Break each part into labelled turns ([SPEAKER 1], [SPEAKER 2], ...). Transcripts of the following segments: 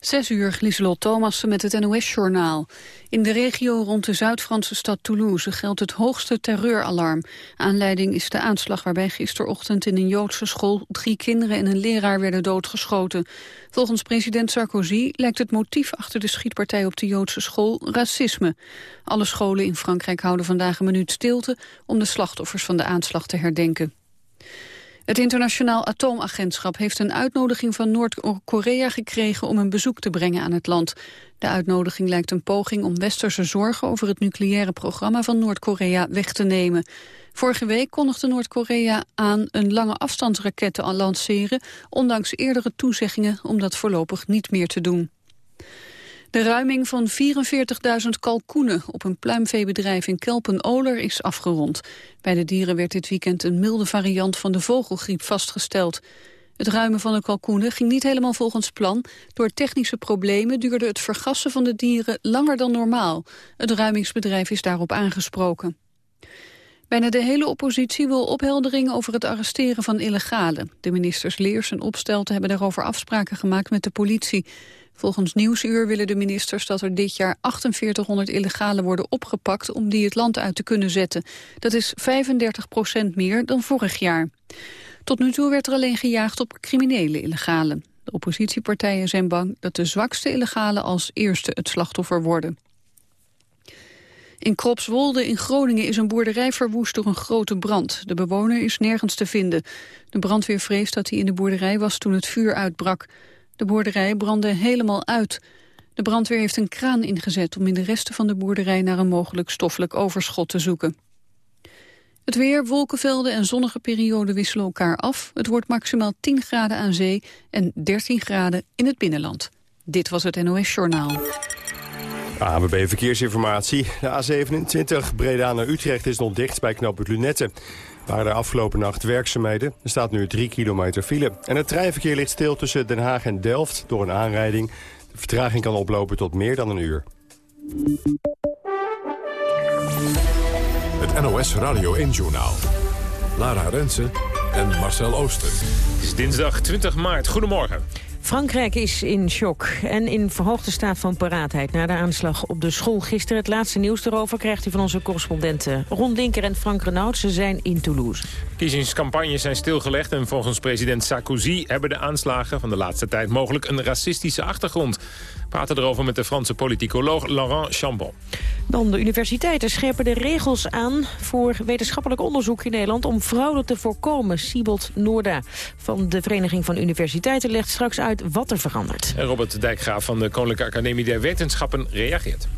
[SPEAKER 1] Zes uur, Lieselot Thomassen met het NOS-journaal. In de regio rond de Zuid-Franse stad Toulouse geldt het hoogste terreuralarm. Aanleiding is de aanslag waarbij gisterochtend in een Joodse school... drie kinderen en een leraar werden doodgeschoten. Volgens president Sarkozy lijkt het motief achter de schietpartij op de Joodse school racisme. Alle scholen in Frankrijk houden vandaag een minuut stilte... om de slachtoffers van de aanslag te herdenken. Het internationaal atoomagentschap heeft een uitnodiging van Noord-Korea gekregen om een bezoek te brengen aan het land. De uitnodiging lijkt een poging om westerse zorgen over het nucleaire programma van Noord-Korea weg te nemen. Vorige week kondigde Noord-Korea aan een lange afstandsraket te lanceren, ondanks eerdere toezeggingen om dat voorlopig niet meer te doen. De ruiming van 44.000 kalkoenen op een pluimveebedrijf in Kelpen-Oler is afgerond. Bij de dieren werd dit weekend een milde variant van de vogelgriep vastgesteld. Het ruimen van de kalkoenen ging niet helemaal volgens plan. Door technische problemen duurde het vergassen van de dieren langer dan normaal. Het ruimingsbedrijf is daarop aangesproken. Bijna de hele oppositie wil opheldering over het arresteren van illegalen. De ministers Leers en Opstelten hebben daarover afspraken gemaakt met de politie. Volgens Nieuwsuur willen de ministers dat er dit jaar 4800 illegalen worden opgepakt om die het land uit te kunnen zetten. Dat is 35 procent meer dan vorig jaar. Tot nu toe werd er alleen gejaagd op criminele illegalen. De oppositiepartijen zijn bang dat de zwakste illegalen als eerste het slachtoffer worden. In Kropswolde in Groningen is een boerderij verwoest door een grote brand. De bewoner is nergens te vinden. De brandweer vreest dat hij in de boerderij was toen het vuur uitbrak. De boerderij brandde helemaal uit. De brandweer heeft een kraan ingezet om in de resten van de boerderij naar een mogelijk stoffelijk overschot te zoeken. Het weer, wolkenvelden en zonnige perioden wisselen elkaar af. Het wordt maximaal 10 graden aan zee en 13 graden in het binnenland. Dit was het NOS Journaal.
[SPEAKER 2] ABB Verkeersinformatie. De A27 Breda naar Utrecht is nog dicht bij knooppunt Lunette waren de afgelopen nacht werkzaamheden. Er staat nu 3 kilometer file. En het treinverkeer ligt stil tussen Den Haag en Delft door een aanrijding. De vertraging kan oplopen tot meer dan een uur.
[SPEAKER 3] Het NOS Radio 1-journaal. Lara Rensen en Marcel Ooster.
[SPEAKER 4] Het is dinsdag 20 maart. Goedemorgen.
[SPEAKER 5] Frankrijk is in shock en in verhoogde staat van paraatheid... na de aanslag op de school gisteren. Het laatste nieuws erover krijgt u van onze correspondenten Ron Linker en Frank Renaud. Ze zijn in Toulouse.
[SPEAKER 4] Kiezingscampagnes zijn stilgelegd en volgens president Sarkozy... hebben de aanslagen van de laatste tijd mogelijk een racistische achtergrond. Praten erover met de Franse politicoloog Laurent Chambon.
[SPEAKER 5] Dan de universiteiten scherpen de regels aan voor wetenschappelijk onderzoek in Nederland... om fraude te voorkomen. Siebold Noorda van de Vereniging van Universiteiten legt straks uit wat er verandert.
[SPEAKER 4] En Robert Dijkgraaf van de Koninklijke Academie der Wetenschappen reageert.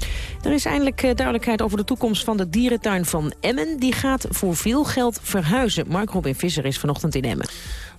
[SPEAKER 5] Er is eindelijk eh, duidelijkheid over de toekomst van de dierentuin van Emmen. Die gaat voor veel geld verhuizen. Mark Robin Visser is vanochtend in Emmen.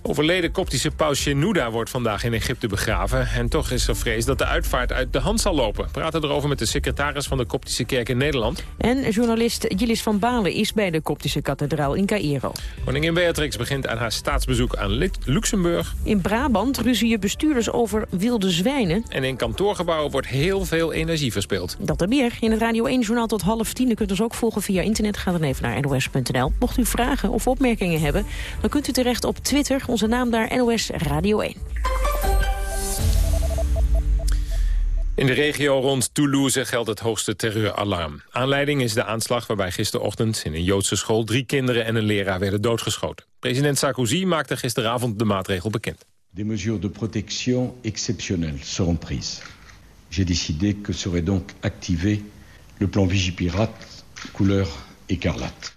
[SPEAKER 4] Overleden koptische paus Shenouda wordt vandaag in Egypte begraven. En toch is er vrees dat de uitvaart uit de hand zal lopen. We praten erover met de secretaris van de koptische kerk in Nederland.
[SPEAKER 5] En journalist Gillis van Balen is bij de koptische kathedraal in Cairo.
[SPEAKER 4] Koningin Beatrix begint aan haar staatsbezoek aan Luxemburg.
[SPEAKER 5] In Brabant ruzien bestuurders over wilde zwijnen.
[SPEAKER 4] En in kantoorgebouwen wordt heel veel energie verspild.
[SPEAKER 5] Dat er meer in het Radio 1-journaal tot half tien. U kunt ons ook volgen via internet. Ga dan even naar nos.nl. Mocht u vragen of opmerkingen hebben, dan kunt u terecht op Twitter onze naam daar NOS Radio 1.
[SPEAKER 4] In de regio rond Toulouse geldt het hoogste terreuralarm. Aanleiding is de aanslag waarbij gisterochtend in een Joodse school... drie kinderen en een leraar werden doodgeschoten. President Sarkozy maakte gisteravond de maatregel bekend.
[SPEAKER 6] Des mesures de protection exceptionnelles seront prises. J'ai décidé que serait donc activé le plan Vigipirate couleur écarlate.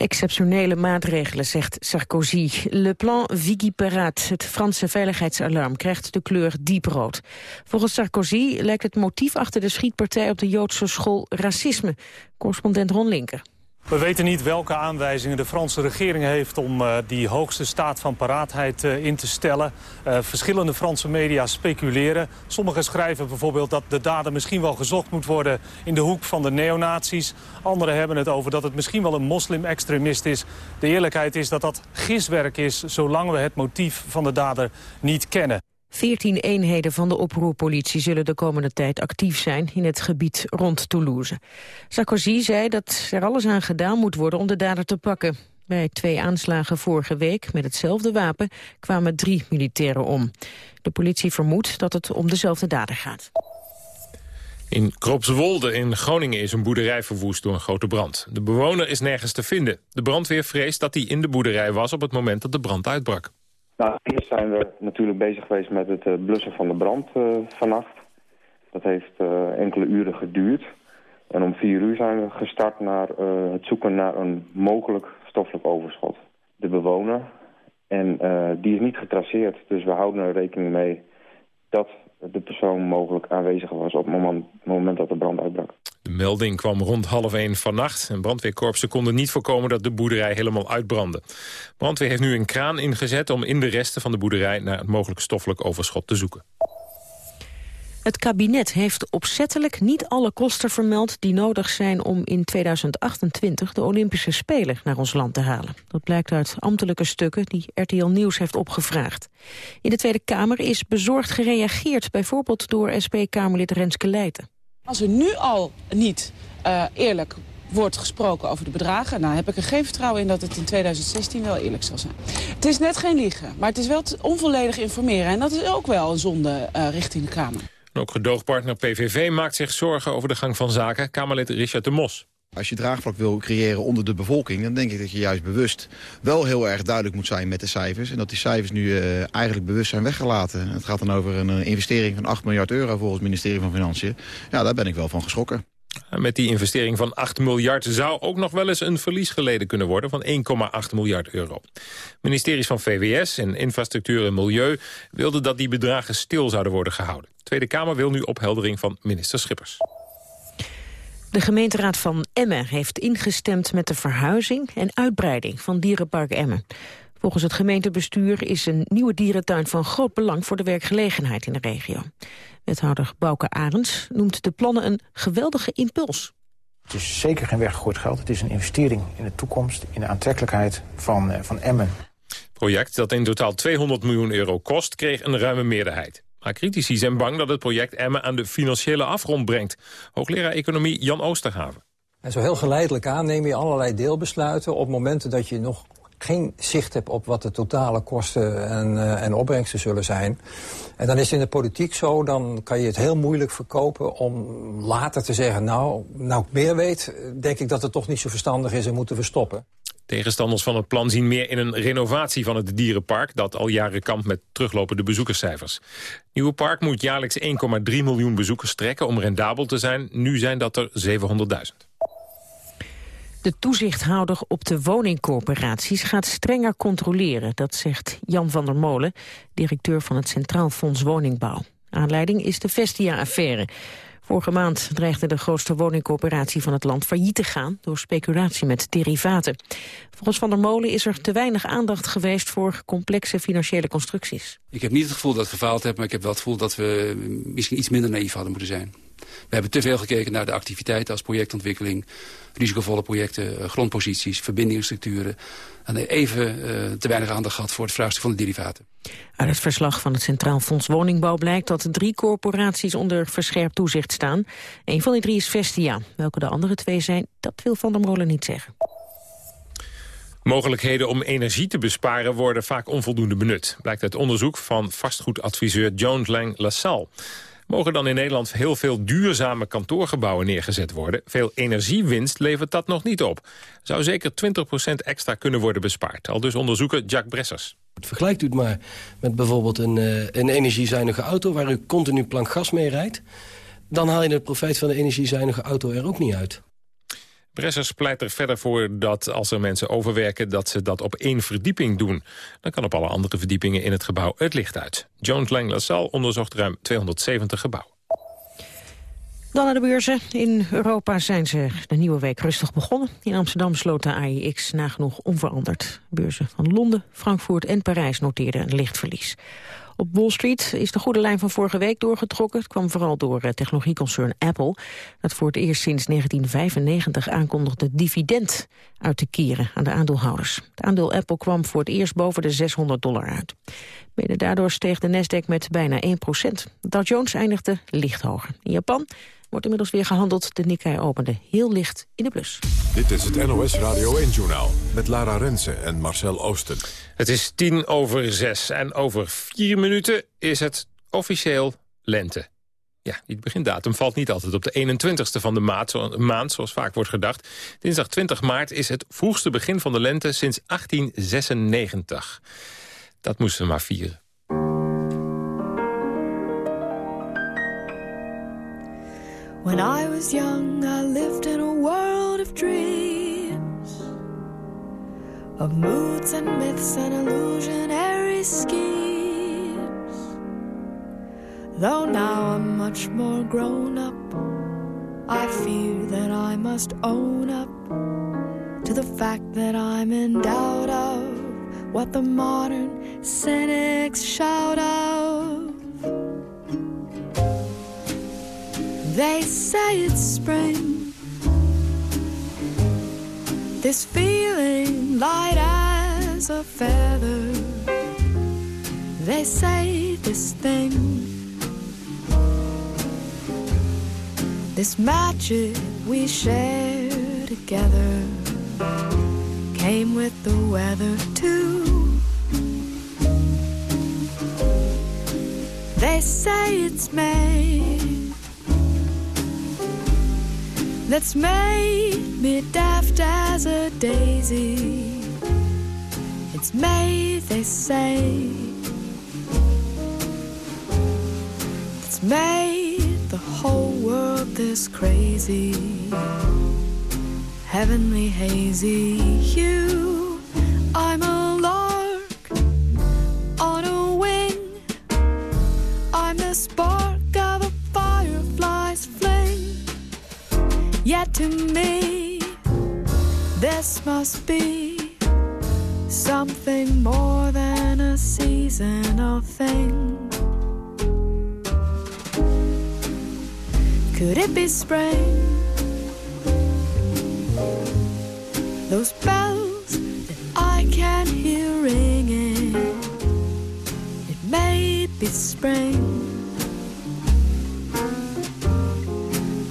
[SPEAKER 5] Exceptionele maatregelen, zegt Sarkozy. Le plan Vigipirate, het Franse veiligheidsalarm, krijgt de kleur dieprood. Volgens Sarkozy lijkt het motief achter de schietpartij op de Joodse school racisme. Correspondent Ron Linker.
[SPEAKER 7] We weten niet welke aanwijzingen de Franse regering heeft om uh, die hoogste staat van paraatheid uh, in te stellen. Uh, verschillende Franse media speculeren. Sommigen schrijven bijvoorbeeld dat de dader misschien wel gezocht moet worden in de hoek van de neonazies. Anderen hebben het over dat het misschien wel een moslim-extremist is. De eerlijkheid is dat dat giswerk is zolang we het motief van de dader niet kennen.
[SPEAKER 5] Veertien eenheden van de oproerpolitie zullen de komende tijd actief zijn in het gebied rond Toulouse. Sarkozy zei dat er alles aan gedaan moet worden om de dader te pakken. Bij twee aanslagen vorige week met hetzelfde wapen kwamen drie militairen om. De politie vermoedt dat het om dezelfde dader gaat.
[SPEAKER 4] In Kropswolde in Groningen is een boerderij verwoest door een grote brand. De bewoner is nergens te vinden. De brandweer vreest dat hij in de boerderij was op het moment dat de brand uitbrak.
[SPEAKER 8] Nou, eerst zijn we natuurlijk bezig geweest met het eh, blussen van de brand uh, vannacht. Dat heeft uh, enkele uren geduurd. En om vier uur zijn we gestart naar het zoeken naar een mogelijk stoffelijk overschot. De bewoner, en die is niet getraceerd. Dus we houden er rekening mee dat de persoon mogelijk aanwezig was op het moment, dat de brand uitbrak.
[SPEAKER 4] De melding kwam rond half één vannacht. En brandweerkorpsen konden niet voorkomen dat de boerderij helemaal uitbrandde. Brandweer heeft nu een kraan ingezet om in de resten van de boerderij... naar het mogelijk stoffelijk overschot te zoeken.
[SPEAKER 5] Het kabinet heeft opzettelijk niet alle kosten vermeld die nodig zijn om in 2028 de Olympische Spelen naar ons land te halen. Dat blijkt uit ambtelijke stukken die RTL Nieuws heeft opgevraagd. In de Tweede Kamer is bezorgd gereageerd, bijvoorbeeld door SP-Kamerlid Renske Leijten.
[SPEAKER 9] Als er nu al niet uh, eerlijk wordt gesproken over de bedragen... nou heb ik er geen vertrouwen in dat het in 2016 wel eerlijk zal zijn. Het is net geen liegen, maar het is wel onvolledig informeren. En dat is ook wel een zonde uh, richting de Kamer.
[SPEAKER 4] Ook gedoogpartner PVV maakt zich zorgen over de gang van zaken. Kamerlid Richard de Mos.
[SPEAKER 10] Als je draagvlak wil creëren onder de bevolking... dan denk ik dat je juist bewust wel heel erg duidelijk moet zijn met de cijfers. En dat die cijfers nu uh, eigenlijk bewust zijn weggelaten. Het gaat dan over een uh, investering van 8 miljard euro volgens het ministerie van Financiën. Ja, daar ben ik wel van geschrokken.
[SPEAKER 4] Met die investering van 8 miljard zou ook nog wel eens een verlies geleden kunnen worden van 1,8 miljard euro. Ministeries van VWS en Infrastructuur en Milieu wilden dat die bedragen stil zouden worden gehouden. De Tweede Kamer wil nu opheldering van minister Schippers.
[SPEAKER 5] De gemeenteraad van Emmen heeft ingestemd met de verhuizing en uitbreiding van Dierenpark Emmen. Volgens het gemeentebestuur is een nieuwe dierentuin van groot belang voor de werkgelegenheid in de regio. Wethouder Bouke Arends noemt de plannen een geweldige impuls.
[SPEAKER 11] Het is zeker geen weggegooid geld. Het is een investering in de toekomst, in de aantrekkelijkheid van, uh, van Emmen.
[SPEAKER 4] Het project, dat in totaal 200 miljoen euro kost, kreeg een ruime meerderheid. Maar critici zijn bang dat het project Emmen aan de financiële afgrond brengt. Hoogleraar Economie Jan Oosterhaven.
[SPEAKER 12] En zo heel geleidelijk aan neem je allerlei deelbesluiten... op momenten dat je nog geen zicht hebt op wat de totale kosten en, uh, en opbrengsten zullen zijn. En dan is het in de politiek zo, dan kan je het heel moeilijk verkopen om later te zeggen... nou, nou ik meer weet, denk ik dat het toch niet zo verstandig is en moeten we stoppen.
[SPEAKER 4] Tegenstanders van het plan zien meer in een renovatie van het dierenpark... dat al jaren kampt met teruglopende bezoekerscijfers. Nieuwe park moet jaarlijks 1,3 miljoen bezoekers trekken om rendabel te zijn. Nu zijn dat er 700.000.
[SPEAKER 5] De toezichthouder op de woningcorporaties gaat strenger controleren. Dat zegt Jan van der Molen, directeur van het Centraal Fonds Woningbouw. Aanleiding is de Vestia-affaire. Vorige maand dreigde de grootste woningcorporatie van het land failliet te gaan door speculatie met derivaten. Volgens Van der Molen is er te weinig aandacht geweest voor complexe financiële constructies.
[SPEAKER 13] Ik heb niet het gevoel dat het gefaald heb, maar ik heb wel het gevoel dat we misschien iets minder naïef hadden moeten zijn. We hebben te veel gekeken naar de activiteiten als projectontwikkeling, risicovolle projecten, grondposities, verbindingsstructuren. En even uh, te weinig aandacht gehad voor het vraagstuk van de derivaten.
[SPEAKER 5] Uit het verslag van het Centraal Fonds Woningbouw blijkt dat drie corporaties onder verscherpt toezicht staan. Een van die drie is Vestia. Welke de andere twee zijn, dat wil Van der Molen niet zeggen.
[SPEAKER 4] Mogelijkheden om energie te besparen worden vaak onvoldoende benut. Blijkt uit onderzoek van vastgoedadviseur Jones Lang LaSalle mogen dan in Nederland heel veel duurzame kantoorgebouwen neergezet worden. Veel energiewinst levert dat nog niet op. Zou zeker 20% extra kunnen worden bespaard. Al dus onderzoeken Jack Bressers.
[SPEAKER 14] Vergelijkt u het maar met bijvoorbeeld een, uh, een energiezuinige auto... waar u continu plank gas mee rijdt. Dan haal je het profijt van de energiezuinige auto er ook niet uit.
[SPEAKER 4] Bressers pleit er verder voor dat als er mensen overwerken... dat ze dat op één verdieping doen. Dan kan op alle andere verdiepingen in het gebouw het licht uit. Jones Lang LaSalle onderzocht ruim 270 gebouwen.
[SPEAKER 5] Dan naar de beurzen. In Europa zijn ze de nieuwe week rustig begonnen. In Amsterdam sloot de AIX nagenoeg onveranderd. Beurzen van Londen, Frankfurt en Parijs noteerden een licht verlies. Op Wall Street is de goede lijn van vorige week doorgetrokken. Het kwam vooral door eh, technologieconcern Apple... dat voor het eerst sinds 1995 aankondigde dividend uit te keren aan de aandeelhouders. Het aandeel Apple kwam voor het eerst boven de 600 dollar uit. Mede daardoor steeg de Nasdaq met bijna 1 procent. Dow Jones eindigde licht hoger. In Japan wordt inmiddels weer gehandeld. De Nikkei opende heel licht in de plus.
[SPEAKER 3] Dit is het NOS Radio 1-journaal met Lara Rensen en Marcel Oosten.
[SPEAKER 4] Het is tien over zes en over vier minuten is het officieel lente. Ja, die begindatum valt niet altijd op de 21ste van de maand, maand, zoals vaak wordt gedacht. Dinsdag 20 maart is het vroegste begin van de lente sinds 1896. Dat moesten we maar vieren.
[SPEAKER 15] When I was young, I lived in a world of dreams, of moods and myths and illusionary schemes. Though now I'm much more grown up, I fear that I must own up to the fact that I'm in doubt of what the modern cynics shout of. They say it's spring. This feeling light as a feather. They say this thing. This magic we share together came with the weather too. They say it's May that's made me daft as a daisy. It's May, they say. It's made the whole world this crazy, heavenly hazy hue. Must be something more than a seasonal thing. Could it be spring? Those bells that I can hear ringing. It may be spring.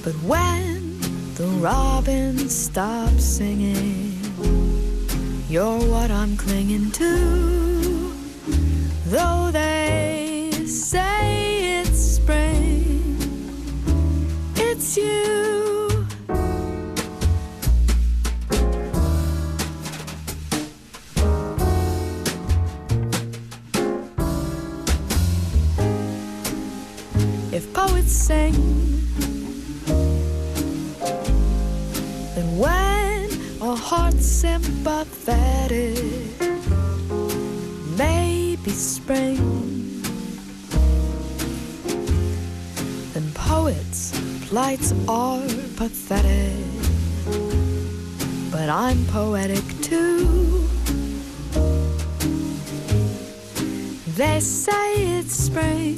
[SPEAKER 15] But when the robins stop singing, you're what I'm clinging to. Though they say it's spring, it's you. If poets sing, then when a heart sympathetic, poets' plights are pathetic, but I'm poetic too. They say it's spring.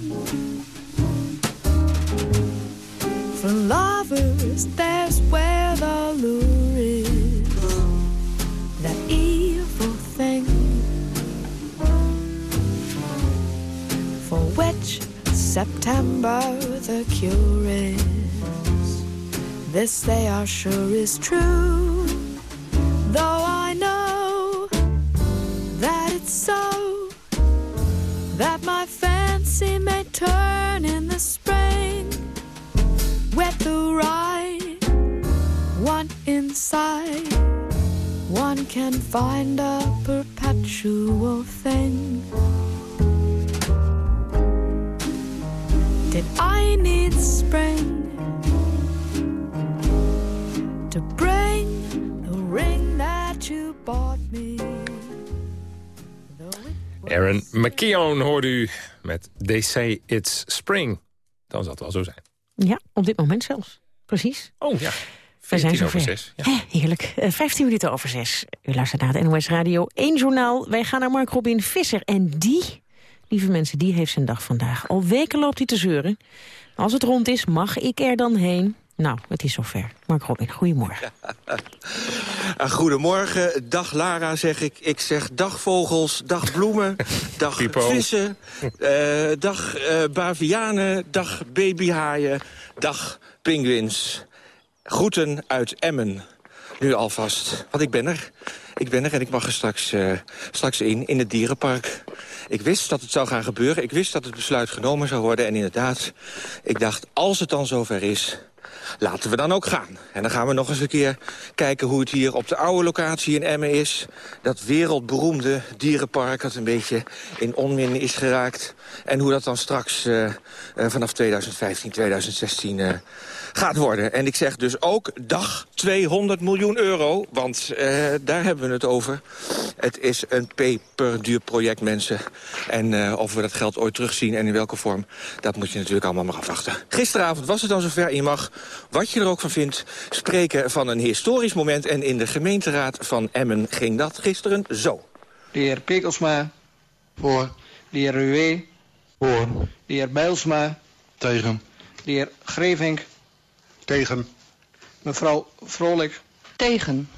[SPEAKER 15] For lovers, there's where the lure is. That evil thing for which September the cure is. This they are sure is true. Though I know that it's so, that my fancy may turn in the spring with the right one inside. One can find a perpetual thing. Did I need spring
[SPEAKER 4] Aaron McKeown hoorde u met They Say It's Spring. Dan zal het wel zo zijn.
[SPEAKER 5] Ja, op dit moment zelfs. Precies.
[SPEAKER 4] Oh ja.
[SPEAKER 5] We zijn
[SPEAKER 4] 14 over. 6. Ja.
[SPEAKER 5] Heerlijk. Eh, 15 minuten over 6. U luistert naar het NOS Radio 1 Journaal. Wij gaan naar Mark Robin Visser. En die, lieve mensen, die heeft zijn dag vandaag. Al weken loopt hij te zeuren. Als het rond is, mag ik er dan heen? Nou, het is zover. Mark Robin, goedemorgen.
[SPEAKER 16] Ah, goedemorgen, dag Lara zeg ik. Ik zeg dag vogels, dag bloemen, dag vissen, eh, dag eh, bavianen, dag babyhaaien, dag pinguïns. Groeten uit Emmen, nu alvast, want ik ben er. Ik ben er en ik mag er straks, eh, straks in, in het dierenpark. Ik wist dat het zou gaan gebeuren. Ik wist dat het besluit genomen zou worden. En inderdaad, ik dacht, als het dan zover is laten we dan ook gaan. En dan gaan we nog eens een keer kijken hoe het hier op de oude locatie in Emmen is. Dat wereldberoemde dierenpark dat een beetje in onmin is geraakt. En hoe dat dan straks uh, uh, vanaf 2015, 2016 uh, gaat worden. En ik zeg dus ook dag 200 miljoen euro, want daar hebben we het over. Het is een peperduur project, mensen. En of we dat geld ooit terugzien en in welke vorm... dat moet je natuurlijk allemaal maar afwachten. Gisteravond was het dan zover. Je mag, wat je er ook van vindt, spreken van een historisch moment. En in de gemeenteraad van Emmen ging dat gisteren zo.
[SPEAKER 17] De heer Pekelsma. Voor. De heer Ruwe. Voor. De heer Bijlsma.
[SPEAKER 18] Tegen.
[SPEAKER 17] De heer Grevink.
[SPEAKER 18] Tegen.
[SPEAKER 17] Mevrouw Vrolijk.
[SPEAKER 19] Tegen.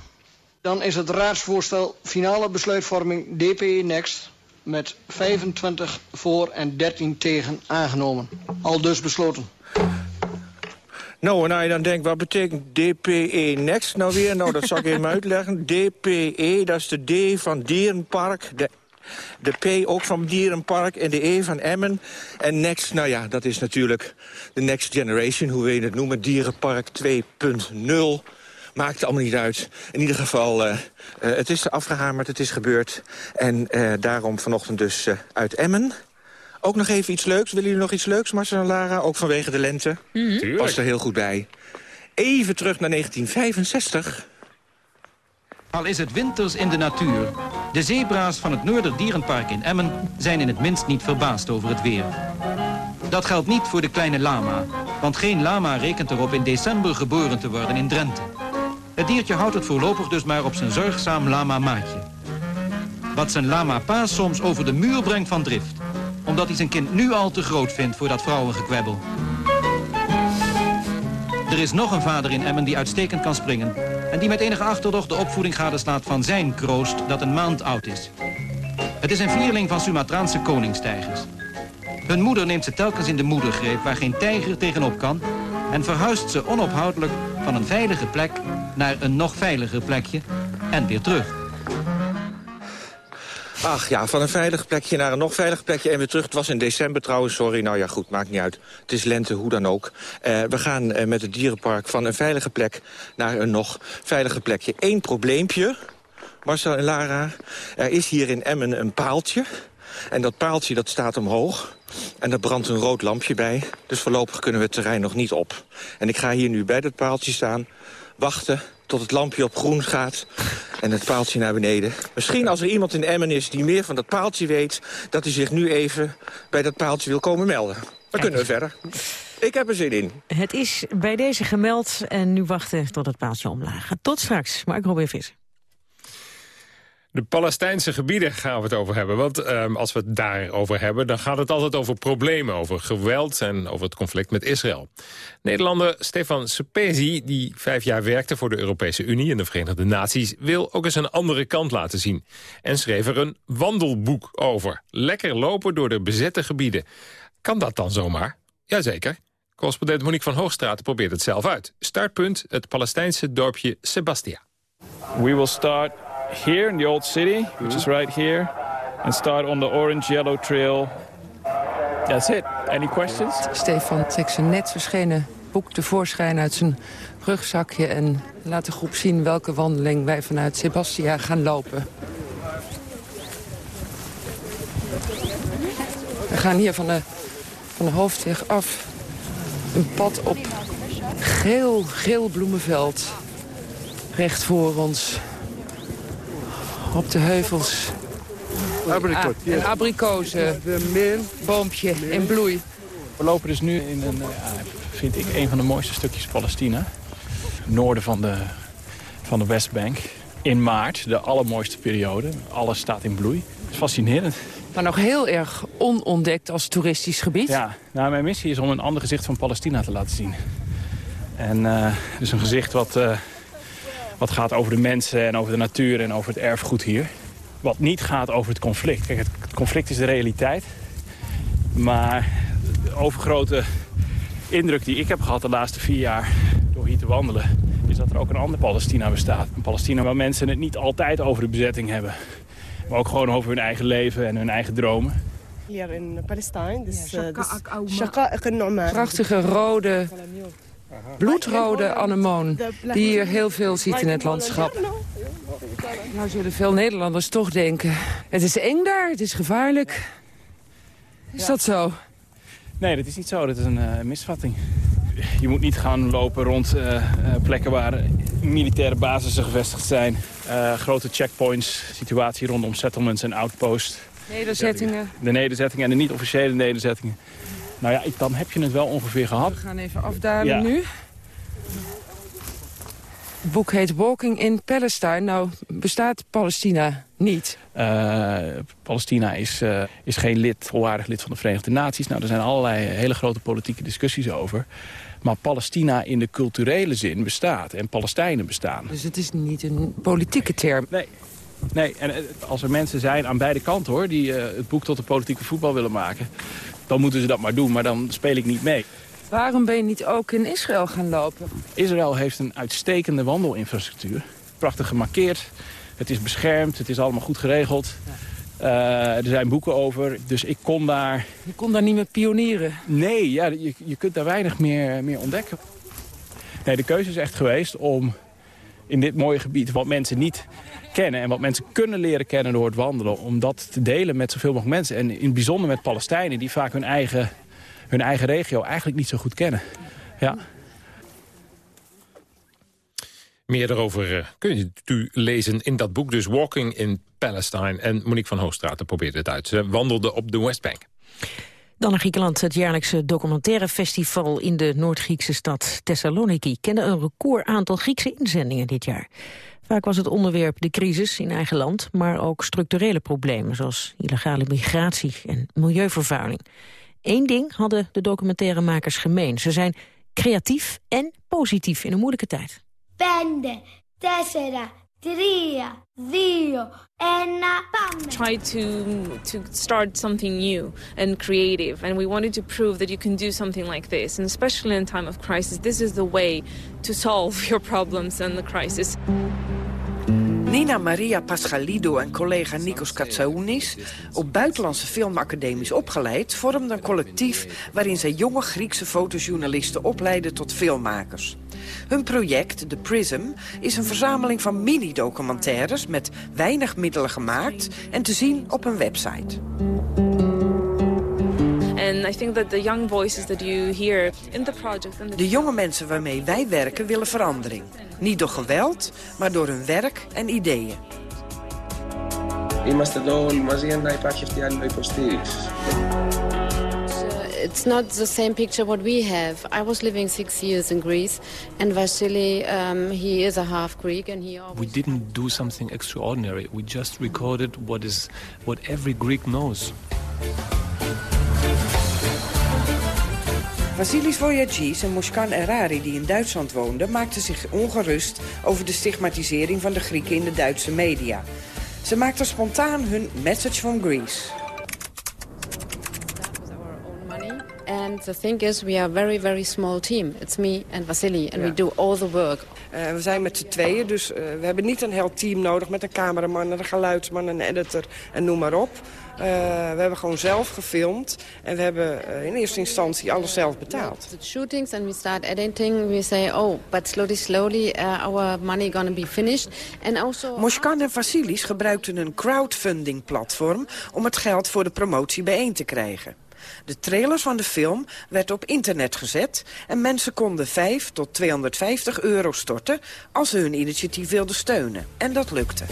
[SPEAKER 17] Dan is het raadsvoorstel finale besluitvorming DPE Next met 25 voor en 13 tegen aangenomen. Al dus besloten.
[SPEAKER 16] Nou, en als je dan denkt, wat betekent DPE Next nou weer? Nou, dat zal ik even uitleggen. DPE, dat is de D van Dierenpark, de de P ook van Dierenpark en de E van Emmen. En Next, nou ja, dat is natuurlijk de Next Generation, hoe wil je het noemen, Dierenpark 2.0. Maakt allemaal niet uit. In ieder geval, uh, uh, het is afgehamerd, het is gebeurd. En uh, daarom vanochtend dus uit Emmen. Ook nog even iets leuks. Willen jullie nog iets leuks, Marcel en Lara? Ook vanwege de lente. Mm -hmm. Past er heel goed bij. Even terug naar 1965.
[SPEAKER 20] Al is het winters in de natuur. De zebra's van het Noorderdierenpark in Emmen zijn in het minst niet verbaasd over het weer. Dat geldt niet voor de kleine lama, want geen lama rekent erop in december geboren te worden in Drenthe. Het diertje houdt het voorlopig dus maar op zijn zorgzaam lama-maatje. Wat zijn lama-pa soms over de muur brengt van drift, omdat hij zijn kind nu al te groot vindt voor dat vrouwengekwebbel. Er is nog een vader in Emmen die uitstekend kan springen... en die met enige achterdocht de opvoeding gadeslaat van zijn kroost dat een maand oud is. Het is een vierling van Sumatraanse koningstijgers. Hun moeder neemt ze telkens in de moedergreep waar geen tijger tegenop kan... en verhuist ze onophoudelijk van een veilige plek naar een nog veiliger plekje en weer terug.
[SPEAKER 16] Ach ja, van een veilig plekje naar een nog veiliger plekje en weer terug. Het was in december trouwens, sorry. Nou ja, goed, maakt niet uit. Het is lente, hoe dan ook. Uh, we gaan uh, met het dierenpark van een veilige plek naar een nog veiliger plekje. Eén probleempje, Marcel en Lara. Er is hier in Emmen een paaltje. En dat paaltje dat staat omhoog. En daar brandt een rood lampje bij. Dus voorlopig kunnen we het terrein nog niet op. En ik ga hier nu bij dat paaltje staan, wachten tot het lampje op groen gaat en het paaltje naar beneden. Misschien als er iemand in Emmen is die meer van dat paaltje weet... dat hij zich nu even bij dat paaltje wil komen melden. Dan kunnen we verder. Ik heb er zin in.
[SPEAKER 5] Het is bij deze gemeld en nu wachten tot het paaltje omlaag. Tot straks, Mark Robin Visser.
[SPEAKER 4] De Palestijnse gebieden gaan we het over hebben. Want um, als we het daarover hebben, dan gaat het altijd over problemen. Over geweld en over het conflict met Israël. Nederlander Stefan Sepezi, die vijf jaar werkte voor de Europese Unie en de Verenigde Naties... wil ook eens een andere kant laten zien. En schreef er een wandelboek over. Lekker lopen door de bezette gebieden. Kan dat dan zomaar? Jazeker. Correspondent Monique van Hoogstraat probeert het zelf uit. Startpunt, het Palestijnse dorpje Sebastia.
[SPEAKER 21] We will start here in the old city, which is right here, and start on the orange-yellow trail. That's it. Any questions?
[SPEAKER 22] Stefan trekt zijn net verschenen boek tevoorschijn uit zijn rugzakje... en laat de groep zien welke wandeling wij vanuit Sebastia gaan lopen. We gaan hier van de, van de hoofdweg af een pad op geel, geel bloemenveld. Recht voor ons op de heuvels.
[SPEAKER 21] Abricot,
[SPEAKER 22] ah, Een abrikozen, boompje in bloei.
[SPEAKER 21] We lopen dus nu in een, vind ik, een van de mooiste stukjes Palestina. Noorden van de, van de Westbank. In maart, de allermooiste periode. Alles staat in bloei. Fascinerend.
[SPEAKER 22] Maar nog heel erg onontdekt als toeristisch gebied.
[SPEAKER 21] Ja, nou, mijn missie is om een ander gezicht van Palestina te laten zien. En uh, dus een gezicht wat, uh, wat gaat over de mensen en over de natuur en over het erfgoed hier. Wat niet gaat over het conflict. Kijk, het conflict is de realiteit. Maar de overgrote indruk die ik heb gehad de laatste vier jaar door hier te wandelen... is dat er ook een ander Palestina bestaat. Een Palestina waar mensen het niet altijd over de bezetting hebben. Maar ook gewoon over hun eigen leven en hun eigen dromen.
[SPEAKER 23] Hier in Palestijn. Dus,
[SPEAKER 5] Ja,
[SPEAKER 23] uh, dus.
[SPEAKER 5] Prachtige rode, bloedrode anemoon die je heel veel ziet in het landschap. Nou zullen veel Nederlanders toch denken... het is eng daar, het is gevaarlijk. Is dat zo?
[SPEAKER 21] Nee, dat is niet zo. Dat is een uh, misvatting. Je moet niet gaan lopen rond uh, uh, plekken waar militaire basissen gevestigd zijn. grote checkpoints, situatie rondom settlements en outposts.
[SPEAKER 5] Nederzettingen.
[SPEAKER 21] De nederzettingen en de niet-officiële nederzettingen. Nou ja, dan heb je het wel ongeveer gehad.
[SPEAKER 5] We gaan even afdalen
[SPEAKER 21] Ja.
[SPEAKER 5] nu. Het boek heet Walking in Palestine. Nou, bestaat Palestina niet.
[SPEAKER 21] Uh, Palestina is, uh, is geen lid, volwaardig lid van de Verenigde Naties. Nou, er zijn allerlei hele grote politieke discussies over. Maar Palestina in de culturele zin bestaat. En Palestijnen bestaan.
[SPEAKER 5] Dus het is niet een politieke term.
[SPEAKER 21] Nee. Nee, en als er mensen zijn aan beide kanten hoor... die uh, het boek tot de politieke voetbal willen maken... dan moeten ze dat maar doen, maar dan speel ik niet mee.
[SPEAKER 5] Waarom ben je niet ook in Israël gaan lopen?
[SPEAKER 21] Israël heeft een uitstekende wandelinfrastructuur. Prachtig gemarkeerd. Het is beschermd. Het is allemaal goed geregeld. Uh, er zijn boeken over. Dus ik kon daar...
[SPEAKER 5] Je kon daar niet meer pionieren?
[SPEAKER 21] Nee, ja, je, je kunt daar weinig meer, meer ontdekken. Nee, de keuze is echt geweest om in dit mooie gebied... wat mensen niet kennen en wat mensen kunnen leren kennen door het wandelen... om dat te delen met zoveel mogelijk mensen. En in het bijzonder met Palestijnen die vaak hun eigen hun eigen regio eigenlijk niet zo goed kennen. Ja.
[SPEAKER 4] Meer daarover uh, kunt u lezen in dat boek, dus Walking in Palestine. En Monique van Hoogstraten probeerde het uit. Ze wandelde op de Westbank.
[SPEAKER 5] Dan naar Griekenland. Het jaarlijkse documentaire festival in de Noord-Griekse stad Thessaloniki... kende een record aantal Griekse inzendingen dit jaar. Vaak was het onderwerp de crisis in eigen land... maar ook structurele problemen zoals illegale migratie en milieuvervuiling. Eén ding hadden de documentairemakers gemeen. Ze zijn creatief en positief in een moeilijke tijd.
[SPEAKER 19] Pende, tessera, tria, dio, enna, pam.
[SPEAKER 24] Try to to start something new and creative, and we wanted to prove that you can do something like this, and especially in time of crisis, this is the way to solve your problems and the crisis.
[SPEAKER 25] Nina Maria Pascalido en collega Nikos Katsaounis, op buitenlandse filmacademies opgeleid, vormden een collectief waarin zij jonge Griekse fotojournalisten opleiden tot filmmakers. Hun project, The Prism, is een verzameling van mini-documentaires met weinig middelen gemaakt en te zien op een website.
[SPEAKER 24] And I think that the young voices that you hear in the project... And the
[SPEAKER 25] De jonge mensen waarmee wij werken willen verandering. Niet door geweld, maar door hun werk en ideeën.
[SPEAKER 26] Είμαστε εδώ όλοι μαζί για να υπάρχει αυτή η άλλη υποστήριξη.
[SPEAKER 27] It's not the same picture what we have. I was living six years in Greece, and Vasily, um, he is a half Greek, and he.
[SPEAKER 28] We didn't do something extraordinary. We just recorded what is what every Greek knows.
[SPEAKER 25] Vasilis Voyagis en Moskan Erari, die in Duitsland woonden... maakten zich ongerust over de stigmatisering van de Grieken in de Duitse media. Ze maakten spontaan hun Message from Greece.
[SPEAKER 27] And the thing is, we are a very, very small team. It's me and Vasily, and we do all the work.
[SPEAKER 17] Uh, we zijn met z'n tweeën, dus uh, we hebben niet een heel team nodig... met een cameraman, een geluidsman, een editor en noem maar op. Uh, we hebben gewoon zelf gefilmd en we hebben in eerste instantie alles zelf betaald.
[SPEAKER 27] The shootings and we start editing, we say, oh, but slowly, slowly, our money gonna be finished. And also...
[SPEAKER 25] Moskan en Vasilis gebruikten een crowdfunding-platform... om het geld voor de promotie bijeen te krijgen. De trailers van de film werd op internet gezet... en mensen konden 5 tot 250 euro storten als ze hun initiatief wilden steunen. En dat lukte.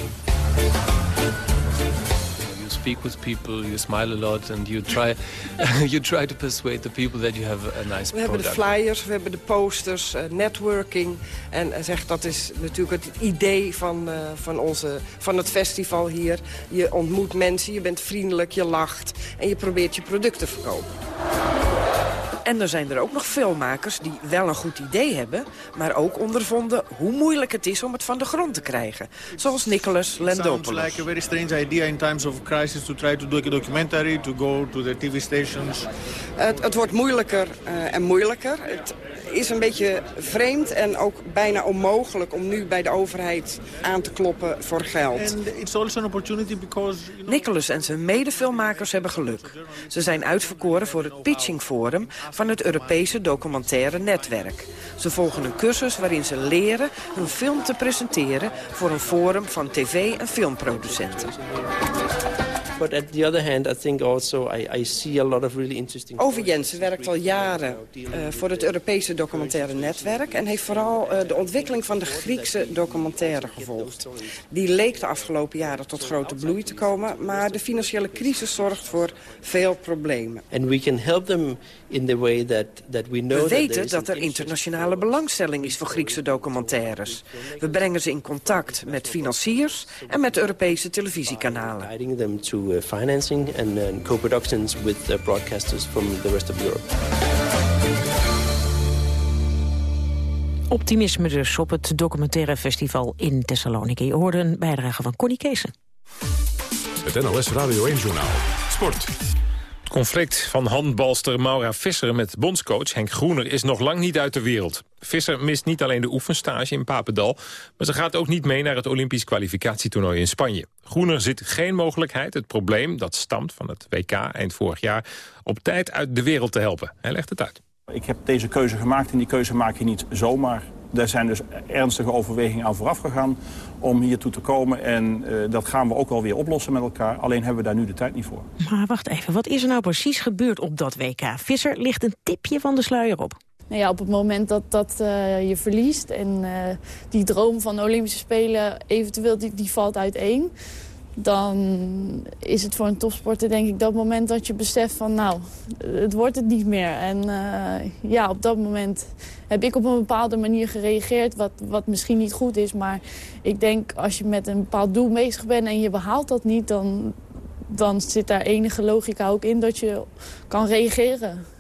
[SPEAKER 28] Speak with people, you smile a lot... and you try, you try to persuade the people that you have a nice
[SPEAKER 17] We hebben de
[SPEAKER 28] product.
[SPEAKER 17] flyers, we hebben de posters, uh, networking. En uh, zeg, dat is natuurlijk het idee van, uh, van, onze, van het festival hier. Je ontmoet mensen, je bent vriendelijk, je lacht... en je probeert je product te verkopen.
[SPEAKER 25] En dan zijn er ook nog filmmakers die wel een goed idee hebben... maar ook ondervonden hoe moeilijk het is om het van de grond te krijgen. Zoals Nicholas Landopoulos.
[SPEAKER 29] Sounds like a very strange idea in times of crisis to try to do a documentary, to go to the TV stations.
[SPEAKER 17] Het, het wordt moeilijker uh, en moeilijker. Het is een beetje vreemd en ook bijna onmogelijk om nu bij de overheid aan te kloppen voor geld.
[SPEAKER 29] And it's also an opportunity because, you know...
[SPEAKER 25] Nicholas en zijn medefilmmakers hebben geluk. Ze zijn uitverkoren voor het Pitching Forum van het Europese documentaire netwerk. Ze volgen een cursus waarin ze leren hun film te presenteren voor een forum van tv- en filmproducenten.
[SPEAKER 30] But at the other hand, I think also I, I see a lot of really interesting...
[SPEAKER 17] Ove Jensen werkt al jaren uh, voor het Europese documentaire netwerk... en heeft vooral uh, de ontwikkeling van de Griekse documentaire gevolgd. Die leek de afgelopen jaren tot grote bloei te komen... maar de financiële crisis zorgt voor veel problemen.
[SPEAKER 30] And we can help them in the way that, that we know
[SPEAKER 25] We weten dat er internationale belangstelling is voor Griekse documentaires. We brengen ze in contact met financiers en met Europese televisiekanalen.
[SPEAKER 30] To uh, financing and co-productions with uh, broadcasters from the rest of Europe.
[SPEAKER 5] Optimisme dus op het documentaire festival in Thessaloniki. Je hoorde een bijdrage van Connie Keesen.
[SPEAKER 3] Het NOS Radio 1-journaal. Sport.
[SPEAKER 4] Het conflict van handbalster Maura Visser met bondscoach Henk Groener is nog lang niet uit de wereld. Visser mist niet alleen de oefenstage in Papendal, maar ze gaat ook niet mee naar het Olympisch kwalificatietoernooi in Spanje. Groener ziet geen mogelijkheid het probleem, dat stamt van het WK eind vorig jaar, op tijd uit de wereld te helpen. Hij legt het uit.
[SPEAKER 31] Ik heb deze keuze gemaakt en die keuze maak je niet zomaar. Er zijn dus ernstige overwegingen aan vooraf gegaan om hiertoe te komen. En uh, dat gaan we ook wel weer oplossen met elkaar. Alleen hebben we daar nu de tijd niet voor.
[SPEAKER 5] Maar wacht even, wat is er nou precies gebeurd op dat WK? Visser ligt een tipje van de sluier op.
[SPEAKER 32] Nou ja, op het moment dat, dat uh, je verliest en uh, die droom van de Olympische Spelen eventueel die, die valt uiteen dan is het voor een topsporter denk ik dat moment dat je beseft van nou, het wordt het niet meer. En uh, ja, op dat moment heb ik op een bepaalde manier gereageerd wat, wat misschien niet goed is. Maar ik denk als je met een bepaald doel bezig bent en je behaalt dat niet, dan, dan zit daar enige logica ook in dat je kan reageren.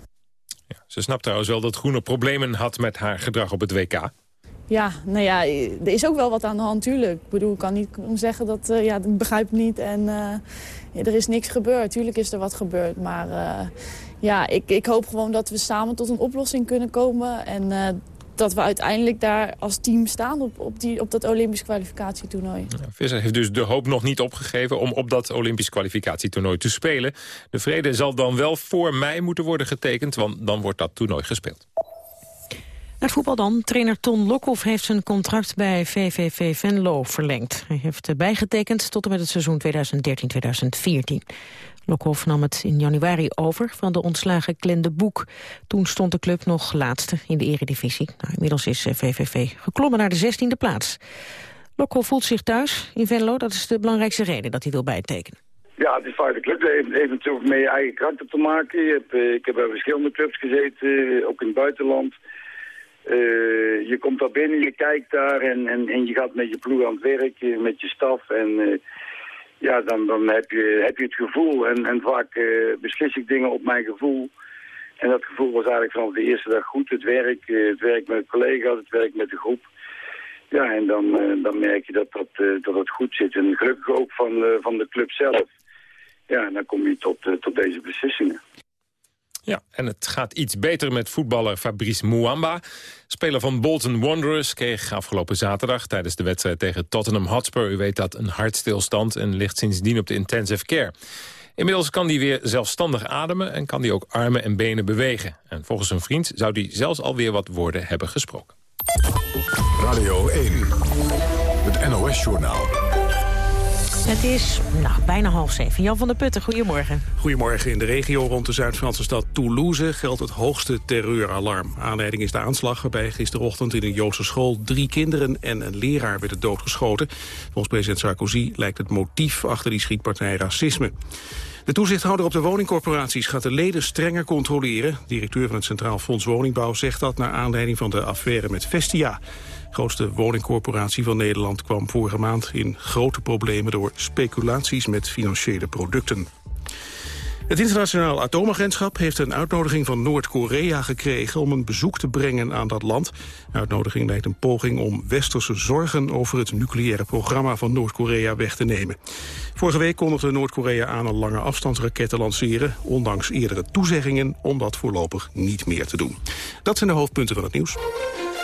[SPEAKER 4] Ze snapt trouwens wel dat Groene problemen had met haar gedrag op het WK.
[SPEAKER 32] Ja, nou ja, er is ook wel wat aan de hand, tuurlijk. Ik bedoel, ik kan niet zeggen dat, uh, ja, ik begrijp niet en ja, er is niks gebeurd. Tuurlijk is er wat gebeurd, maar uh, ja, ik, ik hoop gewoon dat we samen tot een oplossing kunnen komen. En dat we uiteindelijk daar als team staan op, op, die, op dat Olympisch kwalificatietoernooi.
[SPEAKER 4] Ja, Visser heeft dus de hoop nog niet opgegeven om op dat Olympisch kwalificatietoernooi te spelen. De vrede zal dan wel voor mei moeten worden getekend, want dan wordt dat toernooi gespeeld.
[SPEAKER 5] Naar het voetbal dan. Trainer Ton Lokhoff heeft zijn contract bij VVV Venlo verlengd. Hij heeft bijgetekend tot en met het seizoen 2013-2014. Lokhoff nam het in januari over van de ontslagen Klende Boek. Toen stond de club nog laatste in de eredivisie. Nou, inmiddels is VVV geklommen naar de 16e plaats. Lokhoff voelt zich thuis in Venlo. Dat is de belangrijkste reden dat hij wil bijtekenen.
[SPEAKER 33] Ja, het is vaak de club. Het heeft, heeft je eigen karakter te maken. Je hebt, uh, ik heb bij verschillende clubs gezeten, uh, ook in het buitenland. Je komt daar binnen, je kijkt daar en, en, je gaat met je ploeg aan het werk, met je staf. En ja, dan, dan heb, je, heb je het gevoel. En, en vaak uh, beslis ik dingen op mijn gevoel. En dat gevoel was eigenlijk vanaf de eerste dag goed. Het werk, het werk met collega's, het werk met de groep. Ja, en dan, dan merk je dat, dat, dat het goed zit. En gelukkig ook van, van de club zelf. Ja, en dan kom je tot, tot deze beslissingen.
[SPEAKER 4] Ja, en het gaat iets beter met voetballer Fabrice Muamba. Speler van Bolton Wanderers kreeg afgelopen zaterdag... tijdens de wedstrijd tegen Tottenham Hotspur... u weet dat, een hartstilstand en ligt sindsdien op de intensive care. Inmiddels kan hij weer zelfstandig ademen... en kan hij ook armen en benen bewegen. En volgens een vriend zou hij zelfs alweer wat woorden hebben gesproken.
[SPEAKER 3] Radio 1, het NOS-journaal.
[SPEAKER 5] Het is nou, bijna half zeven. Jan van der Putten, goedemorgen.
[SPEAKER 34] Goedemorgen. In de regio rond de Zuid-Franse stad Toulouse geldt het hoogste terreuralarm. Aanleiding is de aanslag waarbij gisterochtend in een Joodse school... drie kinderen en een leraar werden doodgeschoten. Volgens president Sarkozy lijkt het motief achter die schietpartij racisme. De toezichthouder op de woningcorporaties gaat de leden strenger controleren. Directeur van het Centraal Fonds Woningbouw zegt dat... naar aanleiding van de affaire met Vestia. De grootste woningcorporatie van Nederland kwam vorige maand in grote problemen door speculaties met financiële producten. Het internationaal atoomagentschap heeft een uitnodiging van Noord-Korea gekregen om een bezoek te brengen aan dat land. De uitnodiging lijkt een poging om westerse zorgen over het nucleaire programma van Noord-Korea weg te nemen. Vorige week kondigde Noord-Korea aan een lange afstandsraket te lanceren, ondanks eerdere toezeggingen om dat voorlopig niet meer te doen. Dat zijn de hoofdpunten van het nieuws.